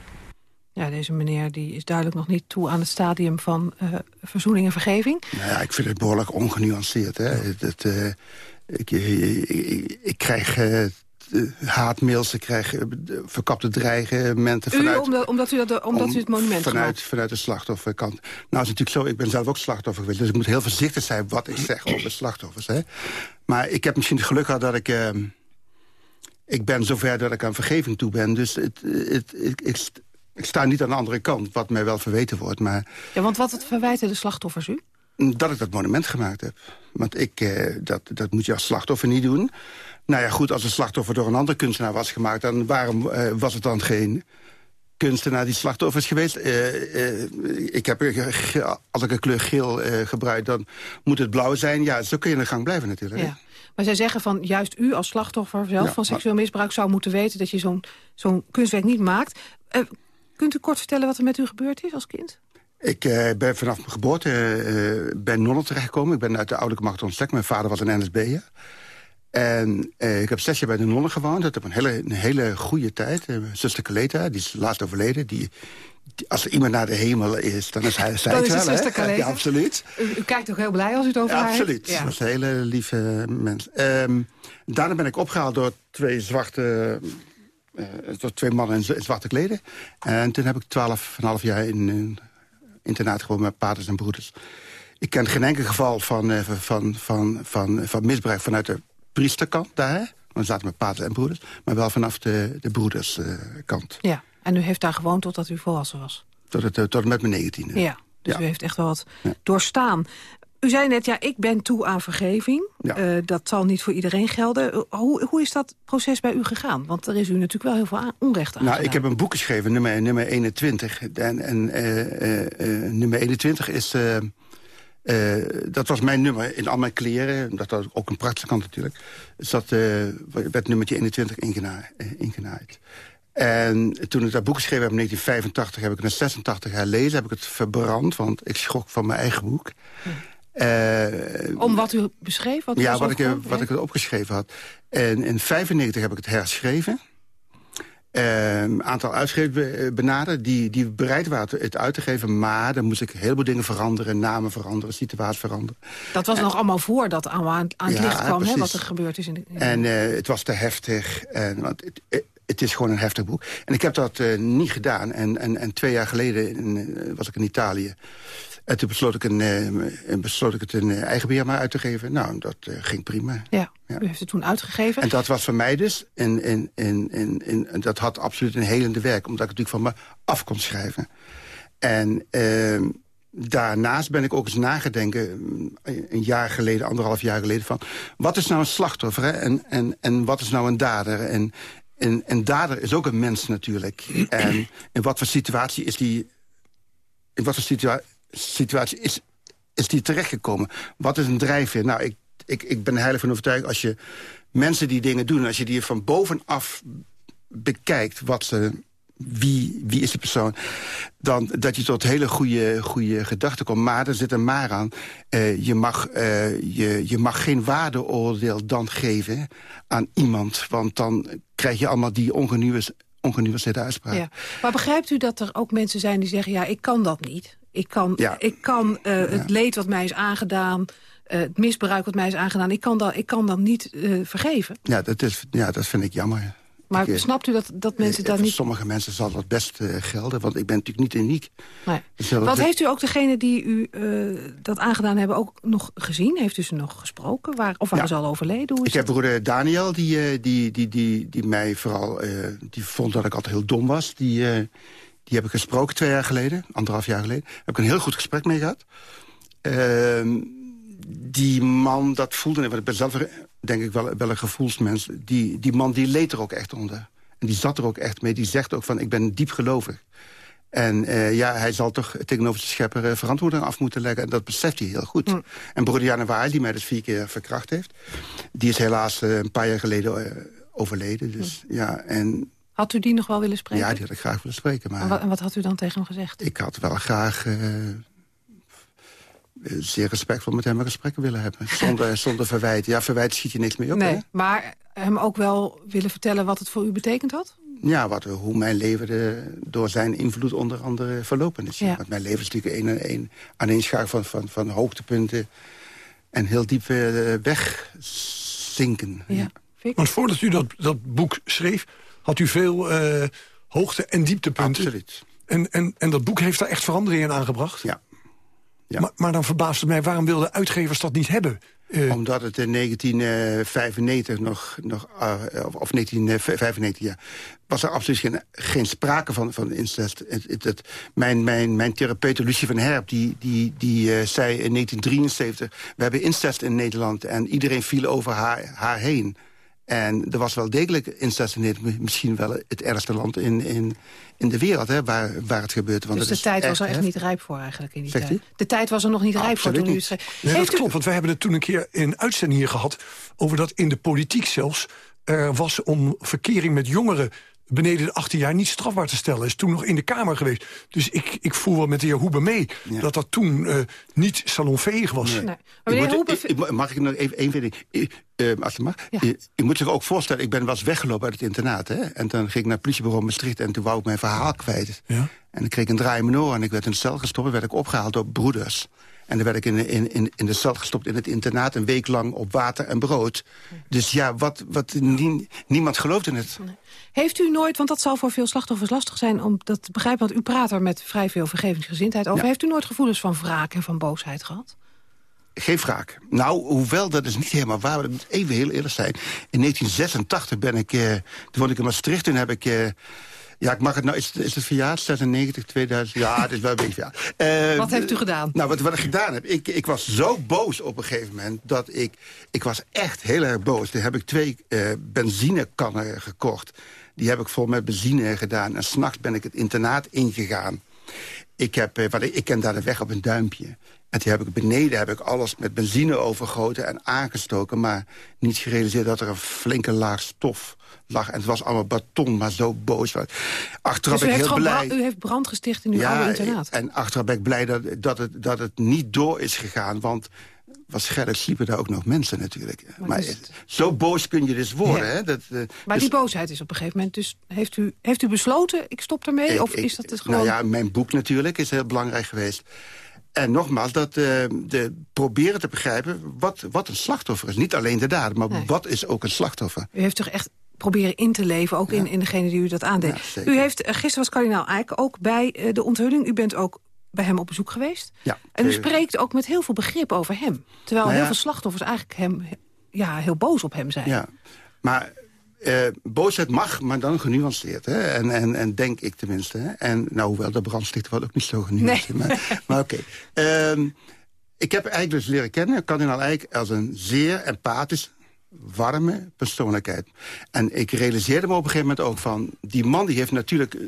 Ja, deze meneer die is duidelijk nog niet toe aan het stadium van uh, verzoening en vergeving. Nou ja, ik vind het behoorlijk ongenuanceerd. Hè? Dat, uh, ik, ik, ik, krijg uh, haatmails, ik krijg verkapte dreigementen. Vanuit, u, omdat, omdat, u, dat, omdat om, u het monument vanuit, vanuit de slachtofferkant. Nou, is natuurlijk zo, ik ben zelf ook slachtoffer geweest... dus ik moet heel voorzichtig zijn wat ik zeg over slachtoffers. Hè? Maar ik heb misschien het geluk gehad dat ik... Ehm, ik ben zover dat ik aan vergeving toe ben. Dus het, het, ik, ik, ik sta niet aan de andere kant, wat mij wel verweten wordt. Maar... Ja, want wat het verwijten de slachtoffers u? Dat ik dat monument gemaakt heb. Want ik, eh, dat, dat moet je als slachtoffer niet doen. Nou ja, goed, als een slachtoffer door een andere kunstenaar was gemaakt... dan waarom eh, was het dan geen kunstenaar die slachtoffer is geweest? Uh, ik heb, als ik een kleur geel gebruik, dan moet het blauw zijn. Ja, zo kun je in de gang blijven natuurlijk. Ja. Maar zij zeggen van juist u als slachtoffer zelf van seksueel misbruik... zou moeten weten dat je zo'n zo'n kunstwerk niet maakt. Kunt u kort vertellen wat er met u gebeurd is als kind? Ik uh, ben vanaf mijn geboorte uh, bij nonnen terechtgekomen. Ik ben uit de ouderlijke macht ontstek. Mijn vader was een NSB'er. En uh, ik heb zes jaar bij de nonnen gewoond. Dat heb een hele, een hele goede tijd. Mijn zuster Kaleta, die is laatst overleden. Die, die, als er iemand naar de hemel is, dan is hij *laughs* zij wel. Zuster Ja, absoluut. U, u, kijkt toch heel blij als u het over ja, Absoluut. Ja. Dat was een hele lieve mens. Um, daarna ben ik opgehaald door twee zwarte uh, het was twee mannen in zwarte kleden. En toen heb ik twaalf en half jaar in een internaat gewoon met paters en broeders. Ik ken geen enkel geval van, uh, van, van, van, van misbruik vanuit de priesterkant daar. Want zaten met paters en broeders. Maar wel vanaf de, de broederskant. ja, en u heeft daar gewoond totdat u volwassen was? Tot, het, tot met mijn negentiende. Ja, dus u heeft echt wel wat ja. doorstaan. U zei net, ja, ik ben toe aan vergeving. Ja. Uh, dat zal niet voor iedereen gelden. Hoe, hoe is dat proces bij u gegaan? Want er is u natuurlijk wel heel veel onrecht aan Nou, ik heb een boek geschreven, nummer, nummer 21. En, en uh, uh, nummer 21 is... dat was mijn nummer in al mijn kleren. Dat was ook een praktische kant natuurlijk. Dus dat werd nummertje 21 ingenaaid. En toen ik dat boek geschreven heb in 1985... heb ik het in 86 herlezen, heb ik het verbrand. Want ik schrok van mijn eigen boek. Uh, Om wat u beschreef? Wat ja, wat ik, wat ik opgeschreven had. En in 95 heb ik het herschreven. Een uh, aantal uitgevers benaderd die, die bereid waren het uit te geven... maar dan moest ik een heleboel dingen veranderen, namen veranderen, situaties veranderen. Dat was en, nog allemaal voordat aan, aan het ja, licht kwam, hè, wat er gebeurd is. In de, in en uh, het was te heftig, en, want het, het is gewoon een heftig boek. En ik heb dat uh, niet gedaan. En, en, en twee jaar geleden in, was ik in Italië. En toen besloot ik, een, uh, besloot ik het een eigen beheer maar uit te geven. Nou, dat uh, ging prima. Ja, ja, u heeft het toen uitgegeven. En dat was voor mij dus, en, en, en, en, en dat had absoluut een helende werk. Omdat ik natuurlijk van me af kon schrijven. En uh, daarnaast ben ik ook eens nagedenken, een jaar geleden, anderhalf jaar geleden... van wat is nou een slachtoffer hè? En, en, en wat is nou een dader? En, en, en dader is ook een mens natuurlijk. En in wat voor situatie is die... In wat voor situa situatie is, is die terechtgekomen? Wat is een drijfveer? Nou, ik, ik, ik ben heilig van overtuigd... als je mensen die dingen doen... als je die van bovenaf bekijkt... wat ze wie, wie is de persoon... dan dat je tot hele goede, goede gedachten komt. Maar er zit een maar aan. Uh, je, mag, uh, je, je mag geen waardeoordeel dan geven aan iemand. Want dan krijg je allemaal die ongenuanceerde uitspraken. Ja. Maar begrijpt u dat er ook mensen zijn die zeggen... ja, ik kan dat niet. Ik kan, ja. ik kan uh, ja. het leed wat mij is aangedaan... het misbruik wat mij is aangedaan... ik kan dat, ik kan dat niet vergeven. Ja dat, is, ja, dat vind ik jammer. Maar ik, snapt u dat, dat mensen daar niet... sommige mensen zal dat best gelden, want ik ben natuurlijk niet uniek. Nee. Dus wat heeft u ook degene die u dat aangedaan hebben ook nog gezien? Heeft u ze nog gesproken? Waar, of waren ja. ze al overleden? Hoe ik heb broeder Daniel, die, die, die, die, die mij vooral... die vond dat ik altijd heel dom was. Die, die heb ik gesproken twee jaar geleden, anderhalf jaar geleden. Daar heb ik een heel goed gesprek mee gehad. Ehm, die man, dat voelde... Want ik ben zelf denk ik wel, wel een gevoelsmens. Die, die man die leed er ook echt onder. En die zat er ook echt mee. Die zegt ook van, ik ben diep gelovig. En uh, ja, hij zal toch tegenover de schepper uh, verantwoording af moeten leggen. En dat beseft hij heel goed. Mm. En broeder Janne die mij dus vier keer verkracht heeft... die is helaas uh, een paar jaar geleden overleden. Dus, mm. ja, en had u die nog wel willen spreken? Ja, die had ik graag willen spreken. Maar en, wat, en wat had u dan tegen hem gezegd? Ik had wel graag eh, zeer respectvol met hem een gesprek willen hebben. Zonder, *laughs* zonder verwijt. Ja, verwijt schiet je niks mee op, Nee, hè? maar hem ook wel willen vertellen wat het voor u betekend had? Ja, wat, hoe mijn leven de, door zijn invloed onder andere verlopen is. Ja. Want mijn leven is natuurlijk een, een aaneenschaar van, van, van hoogtepunten... en heel diep eh, wegzinken. Ja. Want voordat u dat, dat boek schreef, had u veel eh, hoogte- en dieptepunten. Absoluut. En, en, en dat boek heeft daar echt veranderingen in aangebracht? Ja. ja. Maar, maar dan verbaast het mij, waarom wilden uitgevers dat niet hebben? Eh, Omdat het in 1995 nog, nog uh, of, of 1995, ja, was er absoluut geen, geen sprake van, van incest. Het, het, het, mijn, mijn, mijn therapeut Lucie van Herp, die, die, die uh, zei in 1973... we hebben incest in Nederland en iedereen viel over haar, haar heen. En er was wel degelijk incest in Nederland. Misschien wel het ergste land in, in, in de wereld hè, waar, waar het gebeurt. Want dus de tijd was er echt niet rijp voor eigenlijk in die Zegt tijd. De tijd was er nog niet rijp voor toen u het niet. schreef. Nee, dat u- klopt, want wij hebben het toen een keer in uitzending hier gehad... over dat in de politiek zelfs er was om verkering met jongeren beneden de 18 jaar niet strafbaar te stellen. Is toen nog in de Kamer geweest. Dus ik, ik voel wel met de heer Hoebe mee... dat dat toen eh, niet salonveeg was. Nee. Maar Ik meneer moet- ik- ik- mag ik nog even één ding? Ik, eh, als het mag. Je, je moet zich ook voorstellen, ik ben was weggelopen uit het internaat. Hè? En dan ging ik naar het politiebureau Maastricht en toen wou ik mijn verhaal kwijt. Ja. En dan kreeg ik een draai in mijn oor en ik werd in de cel gestopt. En werd ik opgehaald door broeders. En dan werd ik in, in, in, in de cel gestopt in het internaat... een week lang op water en brood. Dus ja, wat, wat, nie- niemand geloofde het. Heeft u nooit, want dat zal voor veel slachtoffers lastig zijn om dat te begrijpen... want u praat er met vrij veel vergevingsgezindheid over. Ja. Heeft u nooit gevoelens van wraak en van boosheid gehad? Geen wraak. Nou, hoewel, dat is niet helemaal waar. maar Dat moet even heel eerlijk zijn. In 1986 ben ik... eh, toen woonde ik in Maastricht. Toen heb ik... eh, ja, ik mag het nou... Is, het- is het verjaard? 96, 2000? Ja, het is wel een beetje verjaard. Eh, Wat heeft u gedaan? Nou, wat, wat ik gedaan heb... Ik, ik was zo boos op een gegeven moment... dat ik... Ik was echt heel erg boos. Toen heb ik twee eh benzinekannen gekocht. Die heb ik vol met benzine gedaan. En s'nachts ben ik het internaat ingegaan. Ik, heb, eh, wat, ik ik ken daar de weg op een duimpje. En toen heb ik beneden heb ik alles met benzine overgoten en aangestoken... maar niet gerealiseerd dat er een flinke laag stof lag. En het was allemaal beton, maar zo boos. Achteraf dus u ben ik heeft, heel blij. u heeft brand gesticht in uw oude internaat? en achteraf ben ik blij dat, dat, het, dat het niet door is gegaan. Want waarschijnlijk sliepen daar ook nog mensen natuurlijk. Maar, dus- het- zo boos kun je dus worden. Ja. Hè? Dat, eh, Maar dus- die boosheid is op een gegeven moment... dus heeft u, heeft u besloten, ik stop ermee? Ik- of ik- is dat dus gewoon... Nou ja, mijn boek natuurlijk is heel belangrijk geweest. En nogmaals, dat eh, de, proberen te begrijpen wat, wat een slachtoffer is. Niet alleen de dader, maar Nee. wat is ook een slachtoffer? U heeft toch echt proberen in te leven, ook in, in degene die u dat aandeed. u heeft, eh, gisteren was kardinaal Eijk ook bij eh, de onthulling. U bent ook bij hem op bezoek geweest. Ja, En u spreekt ook met heel veel begrip over hem. Terwijl Nou heel veel slachtoffers eigenlijk hem, ja, heel boos op hem zijn. Ja, maar eh, boosheid mag, maar dan genuanceerd. Hè? En, en, en denk ik tenminste. Hè? En nou, hoewel de brandstichter wel ook niet zo genuanceerd. Maar, maar oké. *laughs* Ehm, ik heb eigenlijk dus leren kennen, kardinaal Eijk, als een zeer empathisch, warme persoonlijkheid. En ik realiseerde me op een gegeven moment ook van... die man die heeft natuurlijk eh,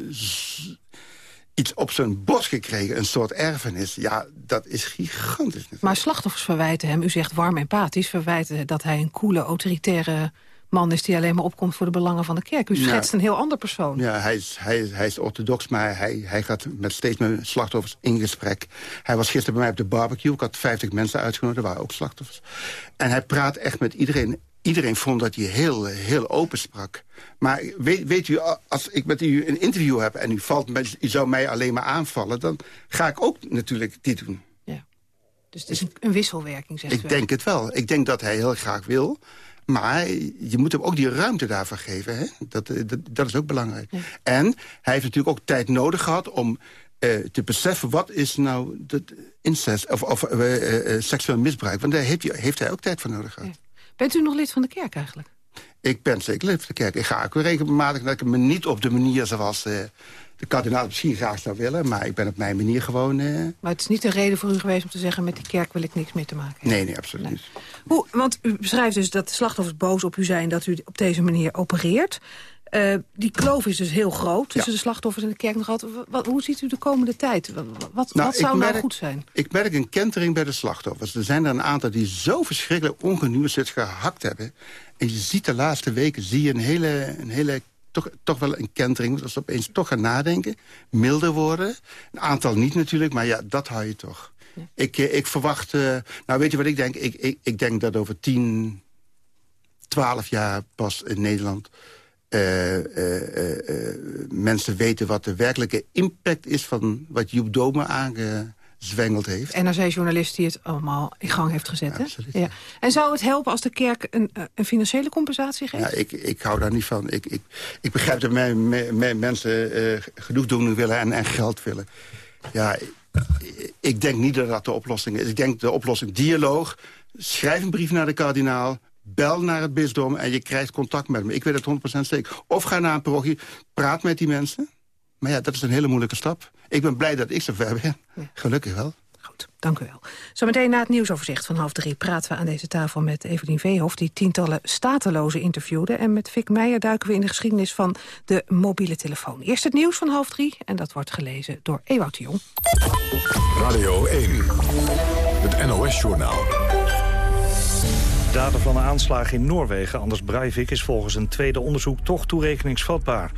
iets op zijn borst gekregen, een soort erfenis. Ja, dat is gigantisch. Maar slachtoffers verwijten hem, u zegt warm empathisch... verwijten dat hij een koele, autoritaire man is... die alleen maar opkomt voor de belangen van de kerk. U Ja. schetst een heel ander persoon. Ja, hij is, hij, is, hij is orthodox, maar hij, hij gaat met steeds meer slachtoffers in gesprek. Hij was gisteren bij mij op de barbecue. Ik had 50 mensen uitgenodigd, er waren ook slachtoffers. En hij praat echt met iedereen. Iedereen vond dat hij heel, heel open sprak. Maar weet, weet u, als ik met u een interview heb... en u, valt, met- u zou mij alleen maar aanvallen... dan ga ik ook natuurlijk dit doen. Dus het is een, een wisselwerking, zegt u. Ik denk het wel. Ik denk dat hij heel graag wil. Maar je moet hem ook die ruimte daarvoor geven. Hè? Dat, eh, dat, dat is ook belangrijk. En hij heeft natuurlijk ook tijd nodig gehad om eh, te beseffen... wat is nou dat incest of, of eh, seksueel misbruik. Want daar heeft hij, heeft hij ook tijd voor nodig gehad. Bent u nog lid van de kerk eigenlijk? Ik ben zeker lid van de kerk. Ik ga ook weer regelmatig dat ik me niet op de manier zoals eh, de kardinaal misschien graag zou willen. Maar ik ben op mijn manier gewoon... eh, Maar het is niet een reden voor u geweest om te zeggen... met die kerk wil ik niks meer te maken hebben. nee, nee, absoluut niet. Hoe, want u beschrijft dus dat de slachtoffers boos op u zijn... dat u op deze manier opereert. Eh, die kloof is dus heel groot tussen de slachtoffers en de kerk. Nog altijd. Wat, hoe ziet u de komende tijd? Wat, wat, Nou, wat zou nou goed zijn? Ik merk een kentering bij de slachtoffers. Er zijn er een aantal die zo verschrikkelijk ongenuanceerd gehakt hebben. En je ziet de laatste weken zie je een hele, een hele toch, toch wel een kentering. Dat ze opeens toch gaan nadenken. Milder worden. Een aantal niet natuurlijk, maar ja, dat hou je toch. Ik, eh, ik verwacht... eh, nou, weet je wat ik denk? Ik, ik, ik denk dat over 10, 12 jaar pas in Nederland... eh, eh, eh, mensen weten wat de werkelijke impact is... van wat Joep Dome aangezwengeld heeft. NRC-journalist die het allemaal in gang heeft gezet. Hè? Ja. En zou het helpen als de kerk een, een financiële compensatie geeft? Ja, ik, ik hou daar niet van. Ik, ik, ik begrijp dat me- me- mensen genoegdoening willen en, en geld willen. Ja, ik, ik denk niet dat dat de oplossing is. Ik denk de oplossing dialoog. Schrijf een brief naar de kardinaal. Bel naar het bisdom en je krijgt contact met hem. Ik weet het 100% zeker. Of ga naar een parochie, praat met die mensen. Maar ja, dat is een hele moeilijke stap. Ik ben blij dat ik zover ben. Gelukkig wel. Dank u wel. Zometeen na het nieuwsoverzicht van half drie praten we aan deze tafel met Evelien Veehoff... die tientallen statelozen interviewde. En met Vic Meijer duiken we in de geschiedenis van de mobiele telefoon. Eerst het nieuws van half drie en dat wordt gelezen door Ewout de Jong. Radio 1, het NOS-journaal. Dader van de aanslagen in Noorwegen, Anders Breivik, is volgens een tweede onderzoek toch toerekeningsvatbaar.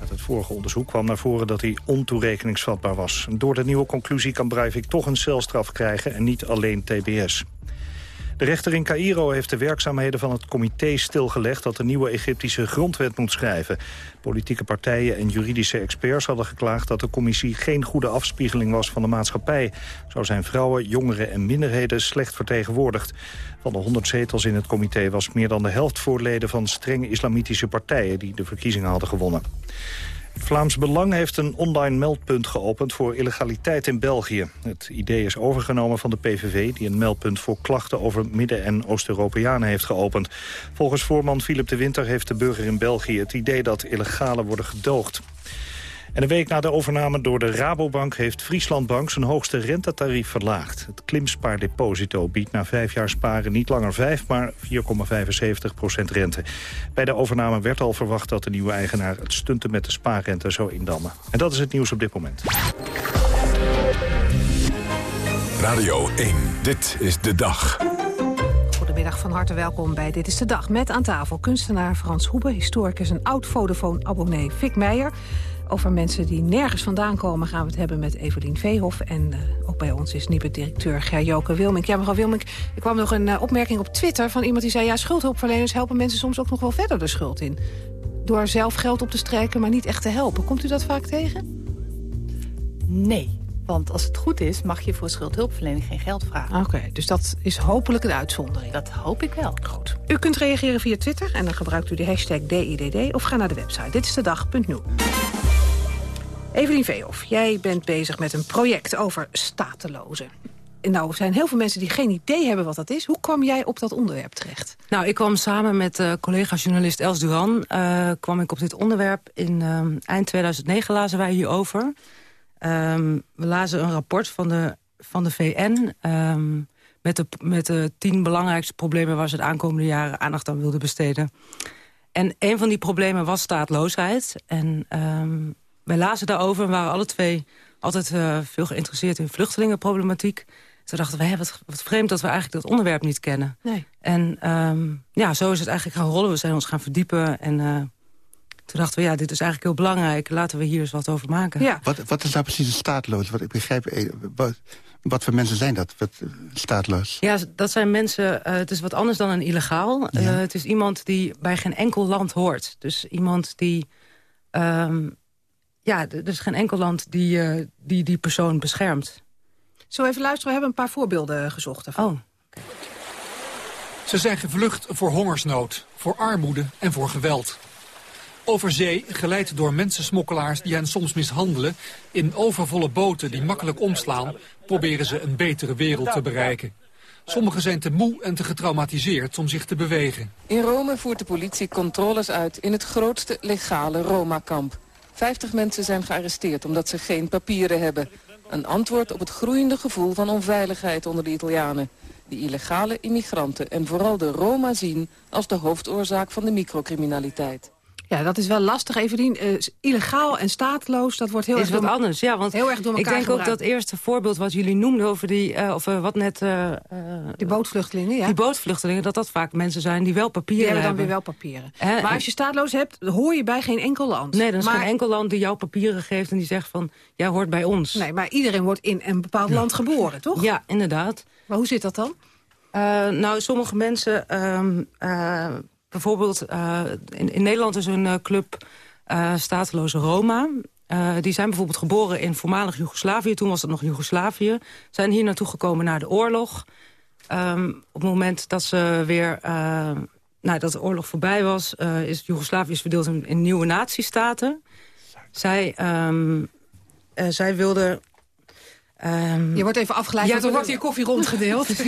Uit het vorige onderzoek kwam naar voren dat hij ontoerekeningsvatbaar was. Door de nieuwe conclusie kan Breivik toch een celstraf krijgen en niet alleen TBS. De rechter in Cairo heeft de werkzaamheden van het comité stilgelegd... dat de nieuwe Egyptische grondwet moet schrijven. Politieke partijen en juridische experts hadden geklaagd... dat de commissie geen goede afspiegeling was van de maatschappij. Zo zijn vrouwen, jongeren en minderheden slecht vertegenwoordigd. Van de 100 zetels in het comité was meer dan de helft voor leden... van streng islamitische partijen die de verkiezingen hadden gewonnen. Vlaams Belang heeft een online meldpunt geopend voor illegaliteit in België. Het idee is overgenomen van de PVV... die een meldpunt voor klachten over Midden- en Oost-Europeanen heeft geopend. Volgens voorman Philip de Winter heeft de burger in België... het idee dat illegalen worden gedoogd. En een week na de overname door de Rabobank heeft Frieslandbank zijn hoogste rentetarief verlaagd. Het klimspaardeposito biedt na vijf jaar sparen niet langer 5, maar 4,75% rente. Bij de overname werd al verwacht dat de nieuwe eigenaar het stunten met de spaarrente zou indammen. En dat is het nieuws op dit moment. Radio 1, dit is de dag. Goedemiddag, van harte welkom bij Dit is de Dag. Met aan tafel kunstenaar Frans Hoebe, historicus en oud-Vodafone-abonnee Vic Meijer. Over mensen die nergens vandaan komen gaan we het hebben met Evelien Veehoff. En uh, ook bij ons is nieuwe directeur Gerjoke Wilmink. Ja, mevrouw Wilmink, er kwam nog een uh, opmerking op Twitter van iemand die zei... ja, schuldhulpverleners helpen mensen soms ook nog wel verder de schuld in. Door zelf geld op te strijken, maar niet echt te helpen. Komt u dat vaak tegen? Nee. Want als het goed is, mag je voor schuldhulpverlening geen geld vragen. Oké, okay, dus dat is hopelijk een uitzondering. Dat hoop ik wel. Goed. U kunt reageren via Twitter en dan gebruikt u de hashtag DIDD... of ga naar de website ditistedag.nu. Evelien Veehoff, jij bent bezig met een project over statelozen. Nou, er zijn heel veel mensen die geen idee hebben wat dat is. Hoe kwam jij op dat onderwerp terecht? Nou, ik kwam samen met uh, collega-journalist Els Duran... Uh, kwam ik op dit onderwerp. In uh, eind 2009 lazen wij hierover... Um, we lazen een rapport van de, van de VN... Um, met, de, met de tien belangrijkste problemen... waar ze de aankomende jaren aandacht aan wilden besteden. En een van die problemen was staatloosheid. En um, wij lazen daarover en waren alle twee altijd uh, veel geïnteresseerd... in vluchtelingenproblematiek. Toen dachten we, hé, wat, wat vreemd dat we eigenlijk dat onderwerp niet kennen. Nee. En ja, zo is het eigenlijk gaan rollen. We zijn ons gaan verdiepen en... Uh, toen dachten we, ja, dit is eigenlijk heel belangrijk. Laten we hier eens wat over maken. Ja. Wat, wat is nou precies een staatloos? Wat ik begrijp, eh, wat, wat voor mensen zijn dat, wat, staatloos? Ja, dat zijn mensen, uh, het is wat anders dan een illegaal. Ja. Uh, het is iemand die bij geen enkel land hoort. Dus iemand die... Um, ja, er is geen enkel land die uh, die, die persoon beschermt. Zo even luisteren, we hebben een paar voorbeelden gezocht. Ervan. Oh. Okay. Ze zijn gevlucht voor hongersnood, voor armoede en voor geweld. Over zee, geleid door mensensmokkelaars die hen soms mishandelen... in overvolle boten die makkelijk omslaan... proberen ze een betere wereld te bereiken. Sommigen zijn te moe en te getraumatiseerd om zich te bewegen. In Rome voert de politie controles uit in het grootste legale Roma-kamp. Vijftig mensen zijn gearresteerd omdat ze geen papieren hebben. Een antwoord op het groeiende gevoel van onveiligheid onder de Italianen. Die illegale immigranten en vooral de Roma zien als de hoofdoorzaak van de microcriminaliteit. Ja, dat is wel lastig, Evelien. Uh, illegaal en staatloos, dat wordt heel is erg... wat anders, ja. Want heel erg door ik denk ook dat eerste voorbeeld wat jullie noemden over die... Uh, of uh, wat net... die bootvluchtelingen, ja. Die bootvluchtelingen, dat dat vaak mensen zijn die wel papieren die hebben. hebben. dan weer wel papieren. maar als je staatloos hebt, hoor je bij geen enkel land. Nee, er is maar, geen enkel land die jou papieren geeft en die zegt van... jij hoort bij ons. Nee, maar iedereen wordt in een bepaald ja. land geboren, toch? Ja, inderdaad. Maar hoe zit dat dan? nou, sommige mensen... Bijvoorbeeld, in, in Nederland is een club... Uh, stateloze Roma. Uh, die zijn bijvoorbeeld geboren in voormalig Joegoslavië. Toen was het nog Joegoslavië. Zijn hier naartoe gekomen na de oorlog. Um, op het moment dat ze weer... Uh, nou, dat de oorlog voorbij was... is Joegoslavië is verdeeld in, in nieuwe natiestaten. Zij, um, zij wilden... Je wordt even afgeleid, ja, er wordt hier koffie rondgedeeld. *laughs*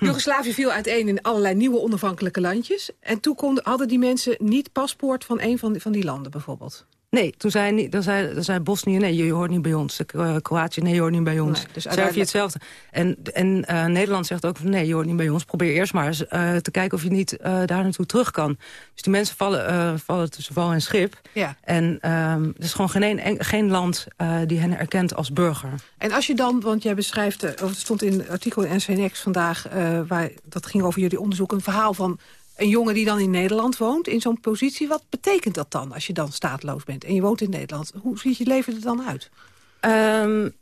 Joegoslavië viel uiteen in allerlei nieuwe onafhankelijke landjes. En toen konden, hadden die mensen niet paspoort van een van die, van die landen bijvoorbeeld. Nee, toen zei, dan zei, dan zei Bosnië, nee, je hoort niet bij ons. Kroatië, nee, je hoort niet bij ons. Nee, dus Servië hetzelfde. En, en uh, Nederland zegt ook, van, nee, je hoort niet bij ons. Probeer eerst maar eens uh, te kijken of je niet daar naartoe terug kan. Dus die mensen vallen, vallen tussen val en schip. Ja. En er is gewoon geen, geen land die hen erkent als burger. En als je dan, want jij beschrijft, of het stond in een artikel in NCNX vandaag... waar, dat ging over jullie onderzoek, een verhaal van een jongen die dan in Nederland woont, in zo'n positie... wat betekent dat dan als je dan staatloos bent en je woont in Nederland? Hoe ziet je leven er dan uit? Um,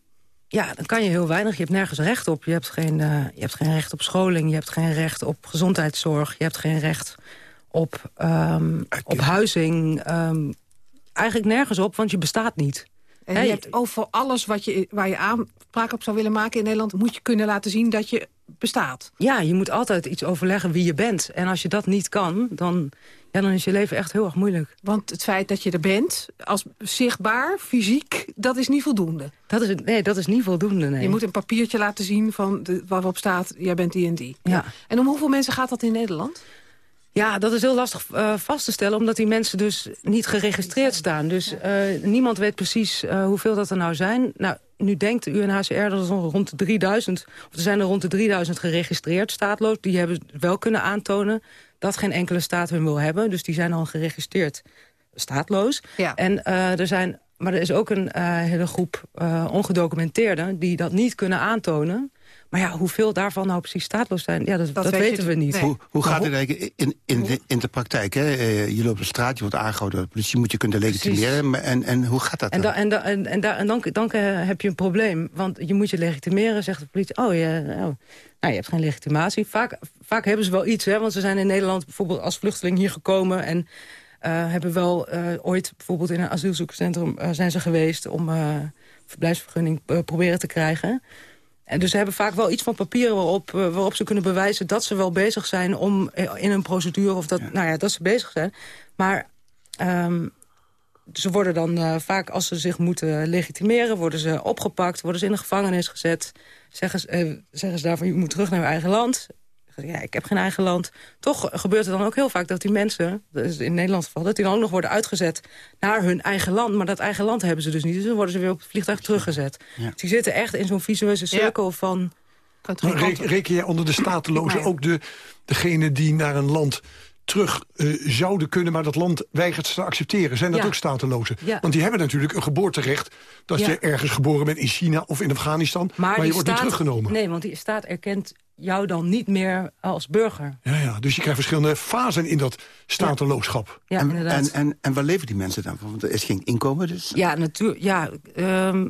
ja, dan kan je heel weinig. Je hebt nergens recht op. Je hebt, geen, uh, je hebt geen recht op scholing, je hebt geen recht op gezondheidszorg... je hebt geen recht op, um, op huizing. Um, eigenlijk nergens op, want je bestaat niet. En je hebt over alles wat je, waar je aanspraak op zou willen maken in Nederland... moet je kunnen laten zien dat je bestaat. Ja, je moet altijd iets overleggen wie je bent. En als je dat niet kan, dan, ja, dan is je leven echt heel erg moeilijk. Want het feit dat je er bent, als zichtbaar, fysiek, dat is niet voldoende. Dat is, nee, dat is niet voldoende, nee. Je moet een papiertje laten zien van de, waarop staat, jij bent die en die. Ja. En om hoeveel mensen gaat dat in Nederland? Ja, dat is heel lastig uh, vast te stellen, omdat die mensen dus niet geregistreerd staan. Dus uh, niemand weet precies uh, hoeveel dat er nou zijn. Nou, nu denkt de UNHCR dat er rond de 3000, of er zijn er rond de 3000 geregistreerd staatloos. Die hebben wel kunnen aantonen dat geen enkele staat hun wil hebben. Dus die zijn al geregistreerd staatloos. Ja. En er zijn, maar er is ook een hele groep ongedocumenteerden die dat niet kunnen aantonen. Maar ja, hoeveel daarvan nou precies staatloos zijn, ja, dat, dat, dat weten we niet. Nee. Hoe, hoe gaat het eigenlijk in, in, de, in de praktijk? Hè? Je loopt op straat, je wordt aangehouden door de politie, moet je kunnen legitimeren. En, en hoe gaat dat en dan? Da, en, da, en, en, da, en dan, dan heb je een probleem, want je moet je legitimeren, zegt de politie. Oh, ja, oh, nou, je hebt geen legitimatie. Vaak, vaak hebben ze wel iets, hè, want ze zijn in Nederland bijvoorbeeld als vluchteling hier gekomen... en uh, hebben wel uh, ooit bijvoorbeeld in een asielzoekerscentrum uh, zijn ze geweest... om verblijfsvergunning proberen te krijgen... En dus ze hebben vaak wel iets van papieren waarop, uh, waarop ze kunnen bewijzen... dat ze wel bezig zijn om in een procedure of dat, ja. Nou ja, dat ze bezig zijn. Maar um, ze worden dan uh, vaak, als ze zich moeten legitimeren... worden ze opgepakt, worden ze in de gevangenis gezet. Zeggen, uh, zeggen ze daarvan, je moet terug naar je eigen land. Ja, ik heb geen eigen land. Toch gebeurt het dan ook heel vaak dat die mensen, is in Nederland geval... dat die dan ook nog worden uitgezet naar hun eigen land. Maar dat eigen land hebben ze dus niet. Dus dan worden ze weer op het vliegtuig teruggezet. Ja. Dus die zitten echt in zo'n visueuze cirkel ja. van... Reken, jij onder de statelozen ook de, degene die naar een land terug uh, zouden kunnen... maar dat land weigert te accepteren. Zijn dat Ja. ook statelozen? Ja. Want die hebben natuurlijk een geboorterecht... dat Ja. je ergens geboren bent in China of in Afghanistan... maar, die je wordt staat- niet teruggenomen. Nee, want die staat erkent jou dan niet meer als burger. Ja, ja, dus je krijgt verschillende fasen in dat statelooschap. Ja, en, inderdaad. en, en, en waar leven die mensen dan van? Want er is geen inkomen, dus... Ja, natuurlijk. Ja, ehm,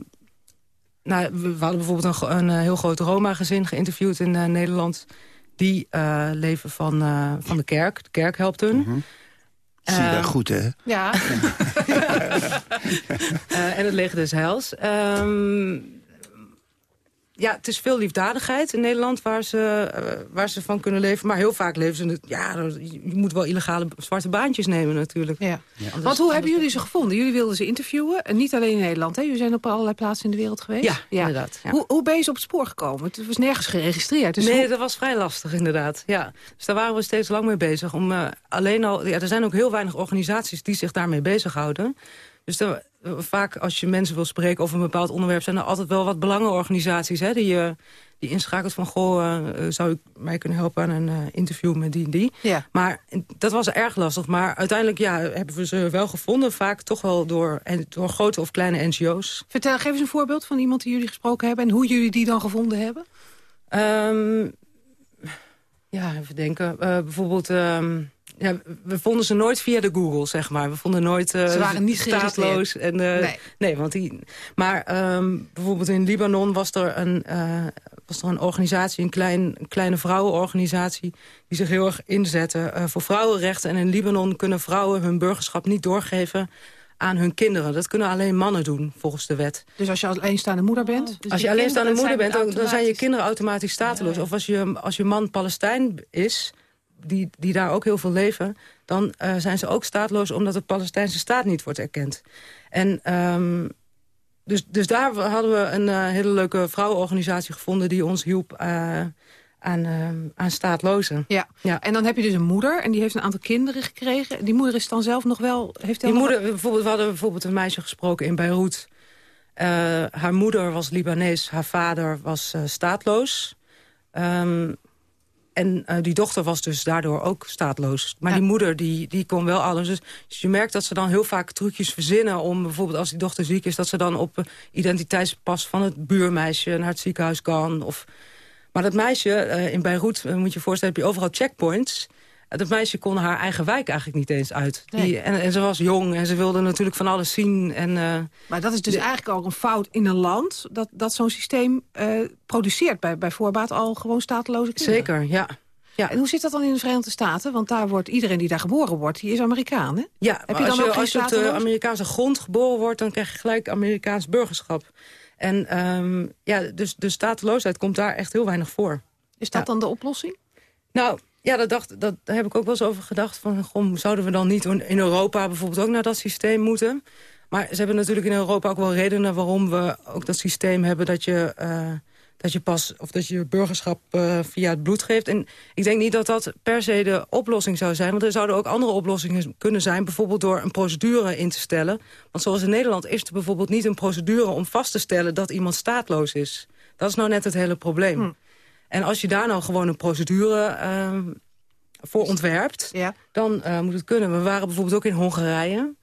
nou, we, we hadden bijvoorbeeld een, eh, heel groot Roma-gezin geïnterviewd in eh, Nederland. Die eh, leven van, eh, van de kerk. De kerk helpt hun. Mhm. Zie je daar goed, hè? Ja. *laughs* *laughs* Eh, en het leger des heils. Ehm, ja, het is veel liefdadigheid in Nederland waar ze, eh, waar ze van kunnen leven. Maar heel vaak leven ze... het- Ja, je moet wel illegale zwarte baantjes nemen natuurlijk. Ja. Want hoe hebben jullie ze gevonden? Jullie wilden ze interviewen. En niet alleen in Nederland. Hè? Jullie zijn op allerlei plaatsen in de wereld geweest. Ja, inderdaad, ja. Hoe, hoe ben je ze op het spoor gekomen? Het was nergens geregistreerd. Dus nee, hoe- dat was vrij lastig inderdaad. Ja. Dus daar waren we steeds lang mee bezig. Om, eh, alleen al, ja, er zijn ook heel weinig organisaties die zich daarmee bezighouden. Dus eh, vaak als je mensen wil spreken over een bepaald onderwerp... zijn er altijd wel wat belangenorganisaties hè, die je die inschakelt van... goh, uh, zou ik mij kunnen helpen aan een uh, interview met die en die. Ja. Maar dat was erg lastig. Maar uiteindelijk ja, hebben we ze wel gevonden. Vaak toch wel door, en door grote of kleine NGO's. Vertel, geef eens een voorbeeld van iemand die jullie gesproken hebben... en hoe jullie die dan gevonden hebben. Um, ja, even denken. Bijvoorbeeld... Um, ja, we vonden ze nooit via de Google, zeg maar. We vonden nooit uh, Ze waren niet staatloos. En, uh, nee. nee. want die... Maar um, bijvoorbeeld in Libanon was er een, uh, was er een organisatie... een, klein, kleine vrouwenorganisatie... die zich heel erg inzette voor vrouwenrechten. En in Libanon kunnen vrouwen hun burgerschap niet doorgeven aan hun kinderen. Dat kunnen alleen mannen doen, volgens de wet. Dus als je alleenstaande moeder bent? Dus als je alleenstaande moeder bent, dan, dan zijn je kinderen automatisch stateloos. Ja. Of als je, als je man Palestijn is, die, die daar ook heel veel leven... dan uh, zijn ze ook staatloos omdat de Palestijnse staat niet wordt erkend. En um, dus, dus daar hadden we een uh, hele leuke vrouwenorganisatie gevonden... die ons hielp uh, aan, aan staatlozen. Ja. ja, en dan heb je dus een moeder en die heeft een aantal kinderen gekregen. Die moeder is dan zelf nog wel... Heeft die moeder, bijvoorbeeld, we hadden bijvoorbeeld een meisje gesproken in Beirut... haar moeder was Libanees, haar vader was staatloos... Um, en uh, die dochter was dus daardoor ook staatloos. Maar ja. die moeder, die, die kon wel alles. Dus, dus, je merkt dat ze dan heel vaak trucjes verzinnen... om bijvoorbeeld als die dochter ziek is... dat ze dan op uh, identiteitspas van het buurmeisje naar het ziekenhuis kan. Of... Maar dat meisje uh, in Beirut, moet je je voorstellen... heb je overal checkpoints... Dat meisje kon haar eigen wijk eigenlijk niet eens uit. Nee. Die, en, en, ze was jong en ze wilde natuurlijk van alles zien. En, uh, maar dat is dus de, eigenlijk ook een fout in een land... dat, dat zo'n systeem uh, produceert bij, bij voorbaat al gewoon stateloze kinderen. Zeker, ja. ja. En hoe zit dat dan in de Verenigde Staten? Want daar wordt iedereen die daar geboren wordt, die is Amerikaan, hè? Ja, Heb je dan als, je, geen als je op de? Amerikaanse grond geboren wordt... dan krijg je gelijk Amerikaans burgerschap. En um, ja, dus de stateloosheid komt daar echt heel weinig voor. Is dat ja. dan de oplossing? Nou, ja, dat, dacht, dat daar heb ik ook wel eens over gedacht. Van, goh, zouden we dan niet in Europa bijvoorbeeld ook naar dat systeem moeten? Maar ze hebben natuurlijk in Europa ook wel redenen waarom we ook dat systeem hebben... dat je, uh, dat je pas of dat je burgerschap uh, via het bloed geeft. En ik denk niet dat dat per se de oplossing zou zijn. Want er zouden ook andere oplossingen kunnen zijn. Bijvoorbeeld door een procedure in te stellen. Want zoals in Nederland is er bijvoorbeeld niet een procedure... om vast te stellen dat iemand staatloos is. Dat is nou net het hele probleem. Hm. En als je daar nou gewoon een procedure uh, voor ontwerpt, ja. dan uh, moet het kunnen. We waren bijvoorbeeld ook in Hongarije.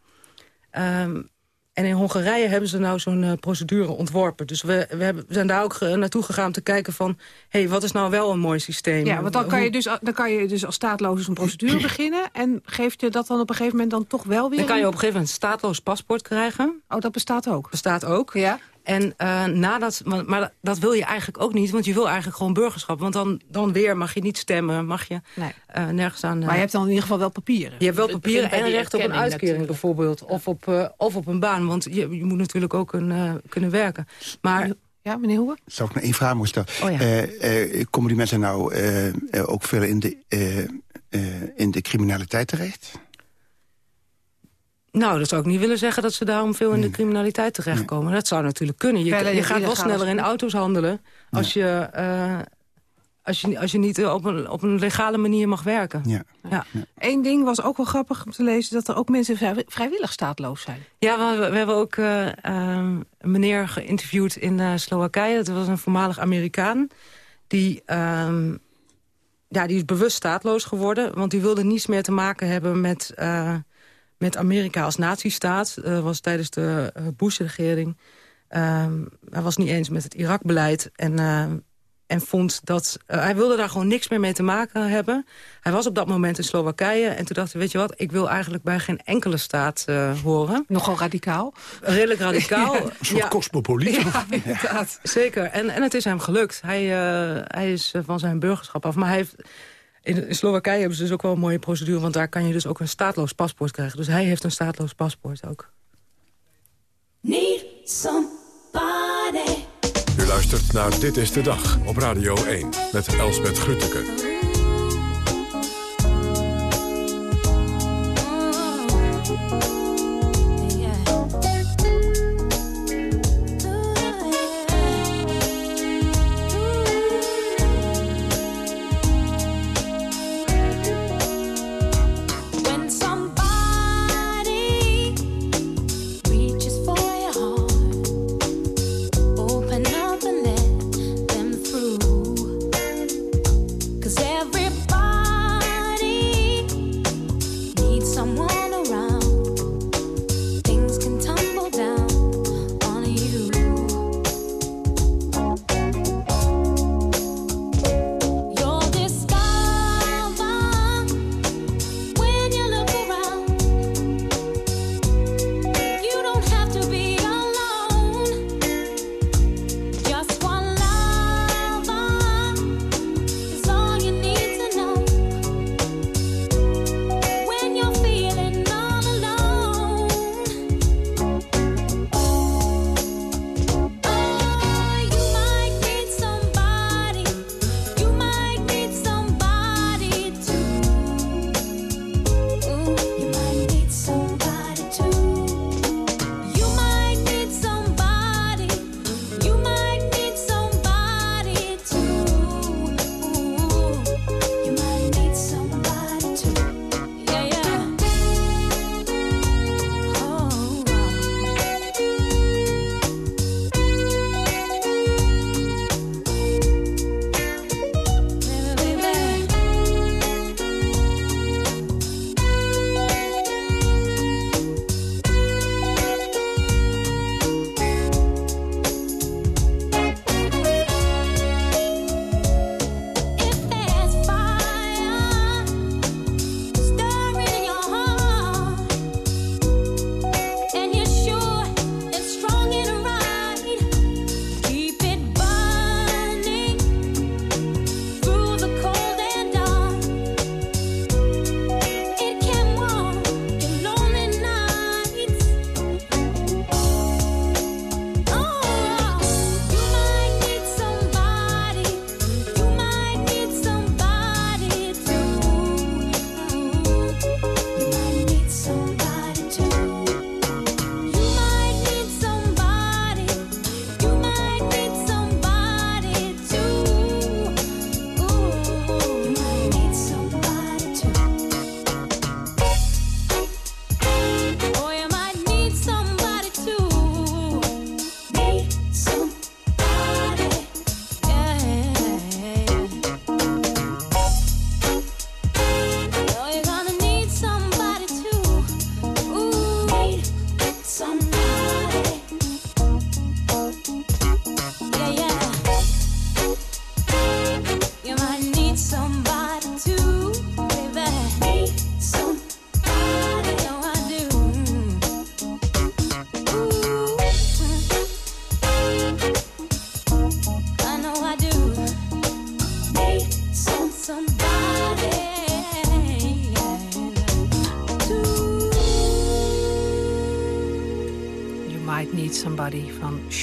Um, en in Hongarije hebben ze nou zo'n uh, procedure ontworpen. Dus we, we, hebben, we, zijn daar ook naartoe gegaan om te kijken van... hé, hey, wat is nou wel een mooi systeem? Ja, want dan kan, je dus, dan kan je dus als staatloos een procedure *clears throat* beginnen... en geeft je dat dan op een gegeven moment dan toch wel weer... Dan kan je op een gegeven moment een staatloos paspoort krijgen. Oh, dat bestaat ook? Bestaat ook. Ja. En uh, nadat, maar, maar dat wil je eigenlijk ook niet, want je wil eigenlijk gewoon burgerschap. Want dan, dan weer mag je niet stemmen, mag je nee. uh, nergens aan... Uh, maar je hebt dan in ieder geval wel papieren? Je hebt wel papieren en recht op een uitkering natuurlijk. bijvoorbeeld. Of, op, of op een baan, want je, je moet natuurlijk ook een, kunnen werken. Maar... Ja, meneer Hoeven? Zou ik nog één vraag moeten stellen? Oh, ja. komen die mensen nou ook veel in de, in de criminaliteit terecht? Nou, dat zou ik niet willen zeggen dat ze daarom veel in de criminaliteit terechtkomen. Dat zou natuurlijk kunnen. Je, je gaat wel sneller in auto's handelen als, je, uh, als, je, als je niet op een, op een legale manier mag werken. Ja. Ja. Eén ding was ook wel grappig om te lezen... dat er ook mensen vrij, vrijwillig staatloos zijn. Ja, we, we hebben ook uh, um, een meneer geïnterviewd in uh, Slowakije. Dat was een voormalig Amerikaan. Die... Um, ja, die is bewust staatloos geworden. Want die wilde niets meer te maken hebben met... Met Amerika als nazistaat. Dat uh, was tijdens de uh, Bush-regering. Uh, hij was niet eens met het Irak-beleid. En, uh, en vond dat... hij wilde daar gewoon niks meer mee te maken hebben. Hij was op dat moment in Slowakije. En toen dacht hij, weet je wat, ik wil eigenlijk bij geen enkele staat horen. Nogal radicaal. Redelijk radicaal. *laughs* Een soort ja. cosmopoliet. Ja, inderdaad. Zeker. En, en het is hem gelukt. Hij, hij is van zijn burgerschap af. Maar hij heeft... In Slowakije hebben ze dus ook wel een mooie procedure... want daar kan je dus ook een staatloos paspoort krijgen. Dus hij heeft een staatloos paspoort ook. Need somebody. U luistert naar Dit is de Dag op Radio 1 met Elsbeth Grutteke.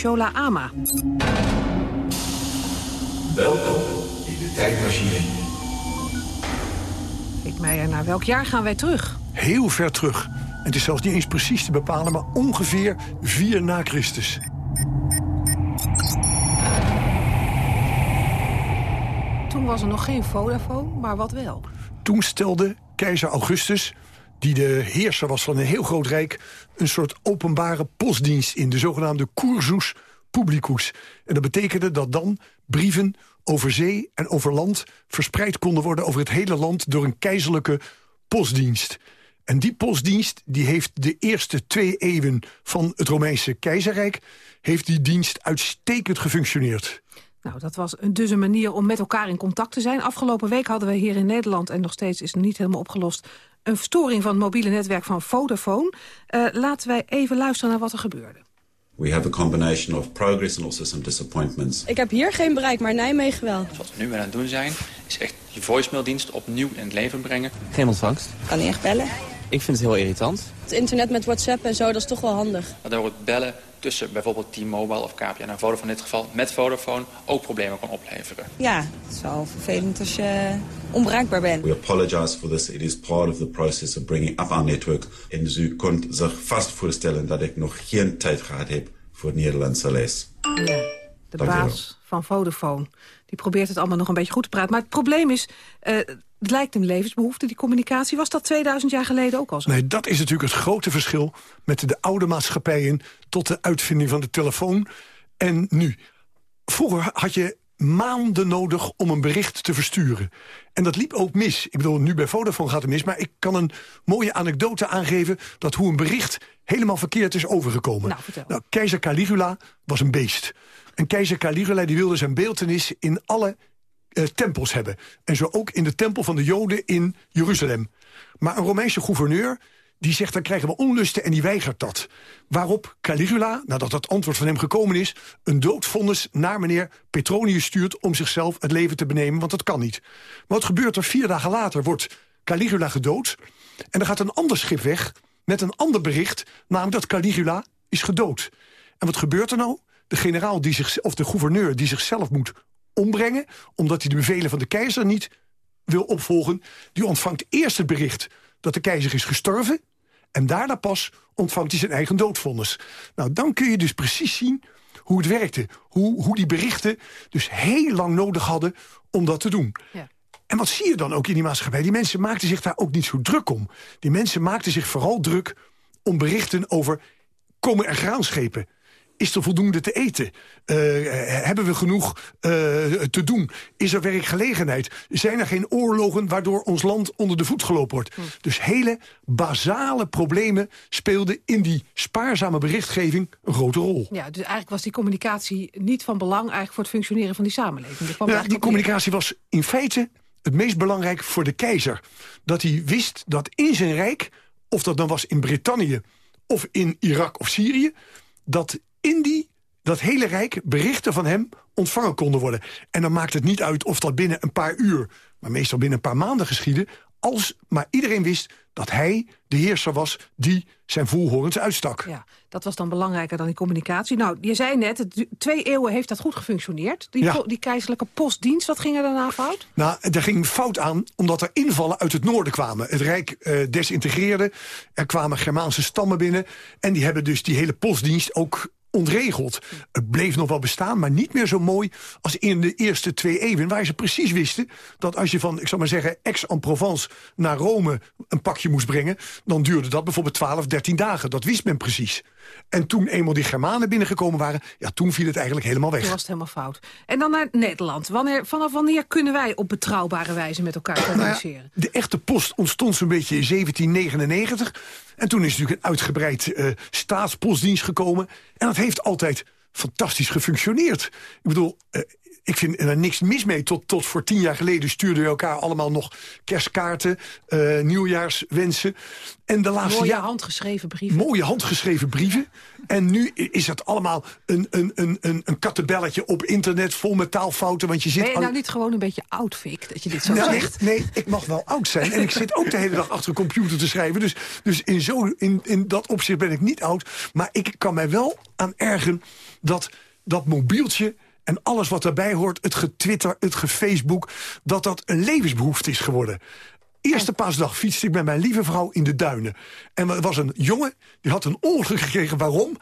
Shola Ama. Welkom in de tijdmachine. Ik Meijer, naar welk jaar gaan wij terug? Heel ver terug. En het is zelfs niet eens precies te bepalen, maar ongeveer 4 na Christus. Toen was er nog geen Vodafone, maar wat wel? Toen stelde keizer Augustus, die de heerser was van een heel groot rijk... een soort openbare postdienst in, de zogenaamde cursus publicus. En dat betekende dat dan brieven over zee en over land... verspreid konden worden over het hele land door een keizerlijke postdienst. En die postdienst die heeft de eerste twee eeuwen van het Romeinse keizerrijk... heeft die dienst uitstekend gefunctioneerd. Nou, dat was dus een manier om met elkaar in contact te zijn. Afgelopen week hadden we hier in Nederland, en nog steeds is het niet helemaal opgelost... een verstoring van het mobiele netwerk van Vodafone. Uh, laten wij even luisteren naar wat er gebeurde. We have a combination of progress and also some disappointments. Ik heb hier geen bereik, maar Nijmegen wel. Wat we nu aan het doen zijn, is echt je voicemaildienst opnieuw in het leven brengen. Geen ontvangst. Kan niet echt bellen. Ik vind het heel irritant. Het internet met WhatsApp en zo, dat is toch wel handig. Waardoor het bellen tussen bijvoorbeeld T-Mobile of KPN en Vodafone in dit geval met Vodafone ook problemen kan opleveren. Ja, het is wel vervelend als je onbereikbaar bent. We apologize for this. It is part of the process of bringing up our network. En u kunt zich vast voorstellen dat ik nog geen tijd gehad heb voor Nederlandse les. Ja, de baas van Vodafone. Die probeert het allemaal nog een beetje goed te praten. Maar het probleem is, uh, het lijkt een levensbehoefte, die communicatie. Was dat 2000 jaar geleden ook al zo? Nee, dat is natuurlijk het grote verschil met de oude maatschappijen... tot de uitvinding van de telefoon en nu. Vroeger had je maanden nodig om een bericht te versturen. En dat liep ook mis. Ik bedoel, nu bij Vodafone gaat het mis... maar ik kan een mooie anekdote aangeven... dat hoe een bericht helemaal verkeerd is overgekomen. Nou. Nou, keizer Caligula was een beest. En keizer Caligula die wilde zijn beeltenis in alle uh, tempels hebben. En zo ook in de tempel van de Joden in Jeruzalem. Maar een Romeinse gouverneur die zegt dan krijgen we onlusten en die weigert dat. Waarop Caligula, nadat het antwoord van hem gekomen is... een doodvonnis naar meneer Petronius stuurt om zichzelf het leven te benemen... want dat kan niet. Maar wat gebeurt er? Vier dagen later wordt Caligula gedood... en er gaat een ander schip weg met een ander bericht... namelijk dat Caligula is gedood. En wat gebeurt er nou? De generaal die zich, of de gouverneur die zichzelf moet ombrengen... omdat hij de bevelen van de keizer niet wil opvolgen... die ontvangt eerst het bericht dat de keizer is gestorven... en daarna pas ontvangt hij zijn eigen doodvonnis. Nou, dan kun je dus precies zien hoe het werkte. Hoe, hoe die berichten dus heel lang nodig hadden om dat te doen. Ja. En wat zie je dan ook in die maatschappij? Die mensen maakten zich daar ook niet zo druk om. Die mensen maakten zich vooral druk om berichten over... komen er graanschepen? Is er voldoende te eten? Uh, hebben we genoeg uh, te doen? Is er werkgelegenheid? Zijn er geen oorlogen waardoor ons land onder de voet gelopen wordt? Hm. Dus hele basale problemen speelden in die spaarzame berichtgeving een grote rol. Ja, dus eigenlijk was die communicatie niet van belang eigenlijk voor het functioneren van die samenleving. Ja, die communicatie was in feite het meest belangrijk voor de keizer. Dat hij wist dat in zijn rijk, of dat dan was in Brittannië of in Irak of Syrië... dat in die, dat hele rijk berichten van hem ontvangen konden worden. En dan maakt het niet uit of dat binnen een paar uur... maar meestal binnen een paar maanden geschiedde... als maar iedereen wist dat hij de heerser was die zijn voelhorens uitstak. Ja, dat was dan belangrijker dan die communicatie. Nou, je zei net, twee eeuwen heeft dat goed gefunctioneerd. Die, Ja. die keizerlijke postdienst, wat ging er daarna fout? Nou, er ging fout aan omdat er invallen uit het noorden kwamen. Het Rijk eh, desintegreerde, er kwamen Germaanse stammen binnen... en die hebben dus die hele postdienst ook ontregeld. Het bleef nog wel bestaan, maar niet meer zo mooi als in de eerste twee eeuwen... waar ze precies wisten dat als je van, ik zal maar zeggen... Aix-en-Provence naar Rome een pakje moest brengen... dan duurde dat bijvoorbeeld 12, 13 dagen. Dat wist men precies. En toen eenmaal die Germanen binnengekomen waren... ja, toen viel het eigenlijk helemaal weg. Toen was het helemaal fout. En dan naar Nederland. Wanneer, vanaf wanneer kunnen wij op betrouwbare wijze met elkaar communiceren? De echte post ontstond zo'n beetje in 1799. En toen is natuurlijk een uitgebreid eh, staatspostdienst gekomen. En dat heeft altijd fantastisch gefunctioneerd. Ik bedoel, eh, ik vind er niks mis mee. Tot, tot voor tien jaar geleden stuurden we elkaar allemaal nog kerstkaarten, eh, nieuwjaarswensen. En de laatste Mooie jaar- handgeschreven brieven. Mooie handgeschreven brieven. En nu is het allemaal een, een, een, een, een kattenbelletje op internet vol met taalfouten. Want je zit Ben je al- nou niet gewoon een beetje oud, Fik, dat je dit zo Nou, nee, zegt? nee, ik mag wel oud zijn. En ik zit ook de hele dag achter een computer te schrijven. Dus, dus in, zo, in, in dat opzicht ben ik niet oud. Maar ik kan mij wel aan ergen dat dat mobieltje... en alles wat daarbij hoort, het getwitter, het gefacebook... dat dat een levensbehoefte is geworden. Eerste paasdag fietste ik met mijn lieve vrouw in de duinen. En er was een jongen, die had een ongeluk gekregen. Waarom?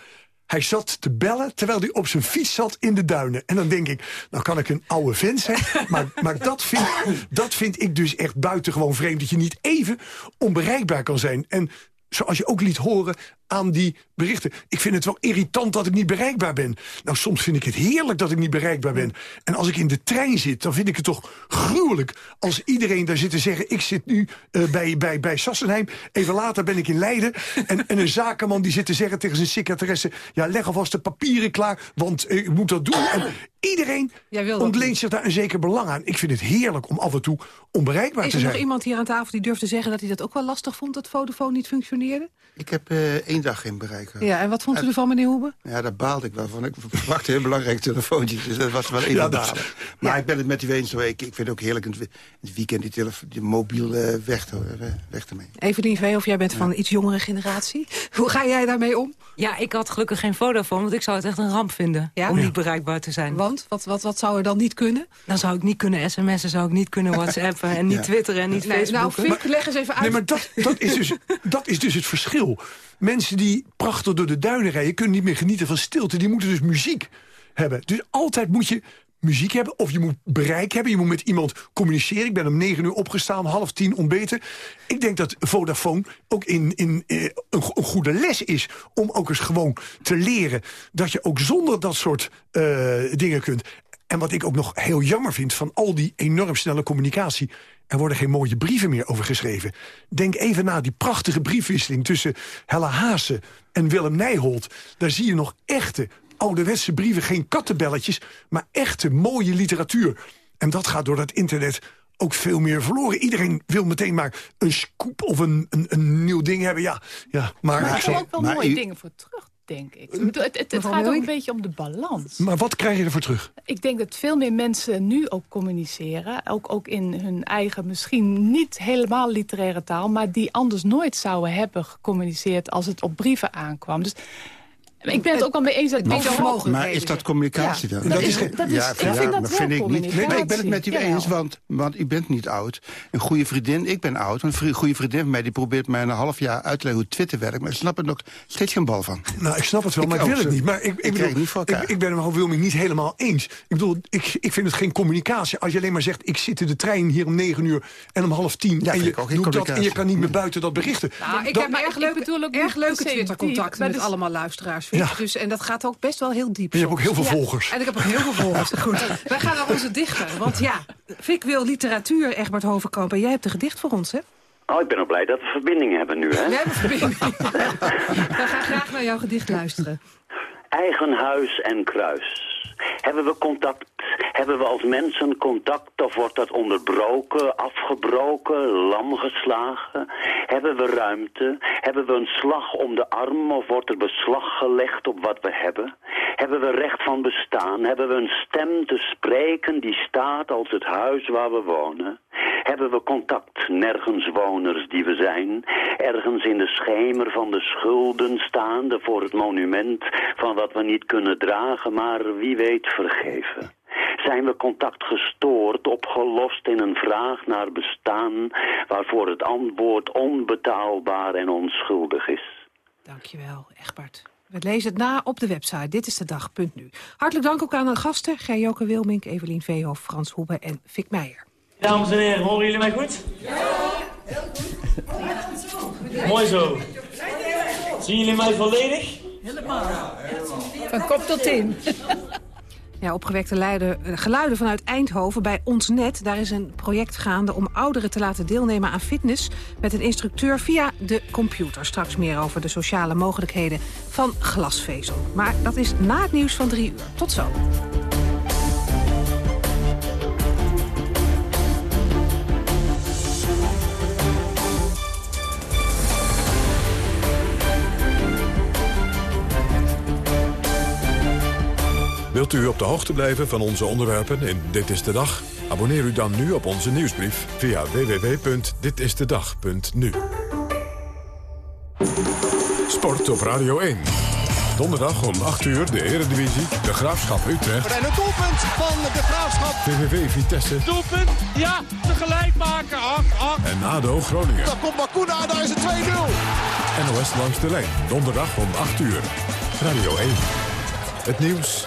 Hij zat te bellen terwijl hij op zijn fiets zat in de duinen. En dan denk ik, nou kan ik een oude vent zijn. *laughs* Maar, maar dat, vind, dat vind ik dus echt buitengewoon vreemd. Dat je niet even onbereikbaar kan zijn. En zoals je ook liet horen aan die berichten. Ik vind het wel irritant dat ik niet bereikbaar ben. Nou, soms vind ik het heerlijk dat ik niet bereikbaar ben. En als ik in de trein zit, dan vind ik het toch gruwelijk... als iedereen daar zit te zeggen... ik zit nu eh, bij, bij, bij Sassenheim, even later ben ik in Leiden... En, en een zakenman die zit te zeggen tegen zijn secretaresse... ja, leg alvast de papieren klaar, want eh, ik moet dat doen. En iedereen ontleent zich daar een zeker belang aan. Ik vind het heerlijk om af en toe onbereikbaar Is te er nog zijn. iemand hier aan tafel die durft te zeggen dat hij dat ook wel lastig vond... dat Vodafone niet functioneerde? Ik heb eh, één dag geen bereik. Ja, en wat vond u ervan, meneer Hoebe? Ja, daar baalde ik wel van. Ik verwachtte een heel belangrijk telefoontje. Dus dat was wel even Ja, dat- balen. Maar ik ben het met u eens. hoor. Ik, ik vind het ook heerlijk in het we- in het weekend die, die mobiel eh, weg, te, eh, weg ermee. Evelien Vee, jij bent van een iets jongere generatie. *laughs* Hoe ga jij daarmee om? Ja, ik had gelukkig geen Vodafone, want ik zou het echt een ramp vinden... Ja? om Ja. niet bereikbaar te zijn. Want? Wat, wat, wat zou er dan niet kunnen? Dan zou ik niet kunnen sms'en, zou ik niet kunnen whatsappen... en *laughs* niet Ja. twitteren en niet Nee, nou, facebooken. Fik, leg eens even uit. Nee, maar dat, dat, is dus, *laughs* dat is dus het verschil. Mensen die prachtig door de duinen rijden... kunnen niet meer genieten van stilte. Die moeten dus muziek hebben. Dus altijd moet je muziek hebben of je moet bereik hebben. Je moet met iemand communiceren. Ik ben om negen uur opgestaan, half tien ontbeten. Ik denk dat Vodafone ook in, in, eh, een, go- een goede les is... om ook eens gewoon te leren dat je ook zonder dat soort eh, dingen kunt. En wat ik ook nog heel jammer vind van al die enorm snelle communicatie... er worden geen mooie brieven meer over geschreven. Denk even na die prachtige briefwisseling tussen Helle Haase en Willem Nijholt. Daar zie je nog echte ouderwetse brieven, geen kattenbelletjes... maar echte mooie literatuur. En dat gaat door dat internet ook veel meer verloren. Iedereen wil meteen maar een scoop of een, een, een nieuw ding hebben. Ja, ja maar, Maar ik er zijn ook wel maar mooie u- dingen voor terug, denk ik. Ik bedoel, Het, het, het gaat ook een beetje om de balans. Maar wat krijg je ervoor terug? Ik denk dat veel meer mensen nu ook communiceren. Ook, ook in hun eigen, misschien niet helemaal literaire taal... maar die anders nooit zouden hebben gecommuniceerd als het op brieven aankwam. Dus ik ben het ook wel mee eens dat ik denk dat... Maar is dat communicatie Ja, dan? dat is- dat is- ja, ik vind ja, dat maar wel vind ik niet. Nee, nee, ik ben het met u eens, want, want u bent niet oud. Een goede vriendin, ik ben oud. Een goede vriendin van mij die probeert mij een half jaar uit te leggen hoe Twitter werkt. Maar ik snap er nog steeds geen bal van. Nou, ik snap het wel, Ik maar ik wil het niet. Maar ik, ik, krijg bedoel, het niet voor ik, ik ben het met Wilming niet helemaal eens. Ik bedoel, ik, ik vind het geen communicatie. Als je alleen maar zegt, ik zit in de trein hier om negen uur en om half tien. en je ik doet dat en je kan niet meer buiten dat berichten. Nou, ik Dat- heb maar erg ik leuke, bedoel ook erg niet leuke per se Twitter-contacten maar met dus- allemaal luisteraars. Ja. Dus, en dat gaat ook best wel heel diep. En je hebt ook heel veel Ja. volgers. En ik heb ook heel veel volgers. *laughs* Goed. Wij gaan naar onze dichter. Want ja, Fik wil literatuur, Egbert Hovenkamp. En jij hebt een gedicht voor ons, hè? Oh, ik ben ook blij dat we verbinding hebben nu, hè? We hebben verbinding. *laughs* Wij gaan graag naar jouw gedicht luisteren. Eigen huis en kruis. Hebben we contact? Hebben we als mensen contact of wordt dat onderbroken, afgebroken, lam geslagen? Hebben we ruimte? Hebben we een slag om de arm of wordt er beslag gelegd op wat we hebben? Hebben we recht van bestaan? Hebben we een stem te spreken die staat als het huis waar we wonen? Hebben we contact, nergens woners die we zijn? Ergens in de schemer van de schulden staande voor het monument van wat we niet kunnen dragen, maar wie weet vergeven? Zijn we contact gestoord, opgelost in een vraag naar bestaan, waarvoor het antwoord onbetaalbaar en onschuldig is? Dankjewel, Egbert. We lezen het na op de website. Dit is de dag.nu. Hartelijk dank ook aan de gasten. Gerjoke Wilmink, Evelien Veehoff, Frans Hoebe en Fik Meijer. Dames en heren, horen jullie mij goed? Ja, heel goed. Mooi zo. Zien jullie mij volledig? Van kop tot teen. Ja, opgewekte eh, geluiden vanuit Eindhoven bij Ons Net. Daar is een project gaande om ouderen te laten deelnemen aan fitness... met een instructeur via de computer. Straks meer over de sociale mogelijkheden van glasvezel. Maar dat is na het nieuws van drie uur. Tot zo. Wilt u op de hoogte blijven van onze onderwerpen in Dit is de Dag? Abonneer u dan nu op onze nieuwsbrief via www.ditistedag.nu. Sport op Radio 1. Donderdag om 8 uur de Eredivisie, de Graafschap Utrecht. En het doelpunt van de Graafschap. VVV Vitesse Doelpunt, ja, tegelijk maken. Ach, ach. en ADO Groningen. Dan komt Bakuna, daar is het 2-0. NOS langs de lijn, donderdag om 8 uur. Radio 1. Het nieuws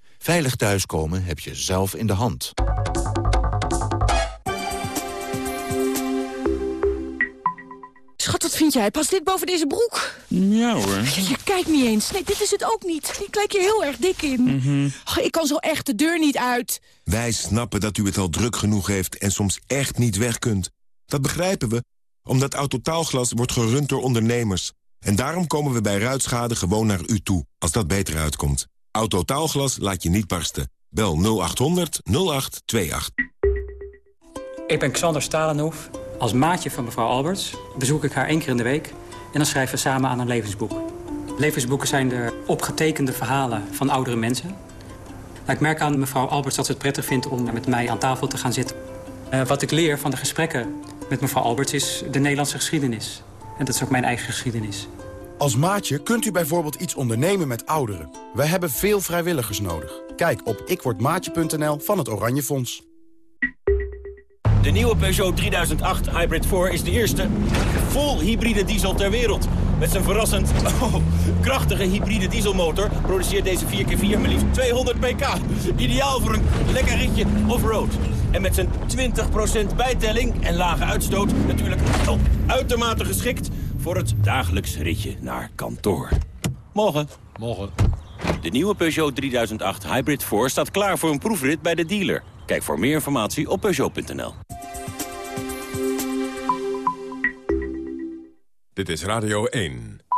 Veilig thuiskomen heb je zelf in de hand. Schat, wat vind jij? Past dit boven deze broek? Ja hoor. Je, je kijkt niet eens. Nee, dit is het ook niet. Ik lijk je heel erg dik in. Mhm. Oh, ik kan zo echt de deur niet uit. Wij snappen dat u het al druk genoeg heeft en soms echt niet weg kunt. Dat begrijpen we, omdat Autotaalglas wordt gerund door ondernemers. En daarom komen we bij ruitschade gewoon naar u toe, als dat beter uitkomt. Autotaalglas laat je niet barsten. Bel 0800 0828. Ik ben Xander Stalenhoef. Als maatje van mevrouw Alberts bezoek ik haar één keer in de week... en dan schrijven we samen aan een levensboek. Levensboeken zijn de opgetekende verhalen van oudere mensen. Nou, ik merk aan mevrouw Alberts dat ze het prettig vindt om met mij aan tafel te gaan zitten. Eh, wat ik leer van de gesprekken met mevrouw Alberts is de Nederlandse geschiedenis. En dat is ook mijn eigen geschiedenis. Als maatje kunt u bijvoorbeeld iets ondernemen met ouderen. Wij hebben veel vrijwilligers nodig. Kijk op ikwordmaatje.nl van het Oranje Fonds. De nieuwe Peugeot 3008 Hybrid 4 is de eerste vol hybride diesel ter wereld. Met zijn verrassend oh, krachtige hybride dieselmotor produceert deze 4x4 maar liefst 200 pk. Ideaal voor een lekker ritje off-road. En met zijn 20% bijtelling en lage uitstoot natuurlijk oh, uitermate geschikt voor het dagelijks ritje naar kantoor. Morgen. Morgen. De nieuwe Peugeot 3008 Hybrid 4 staat klaar voor een proefrit bij de dealer. Kijk voor meer informatie op Peugeot.nl. Dit is Radio 1.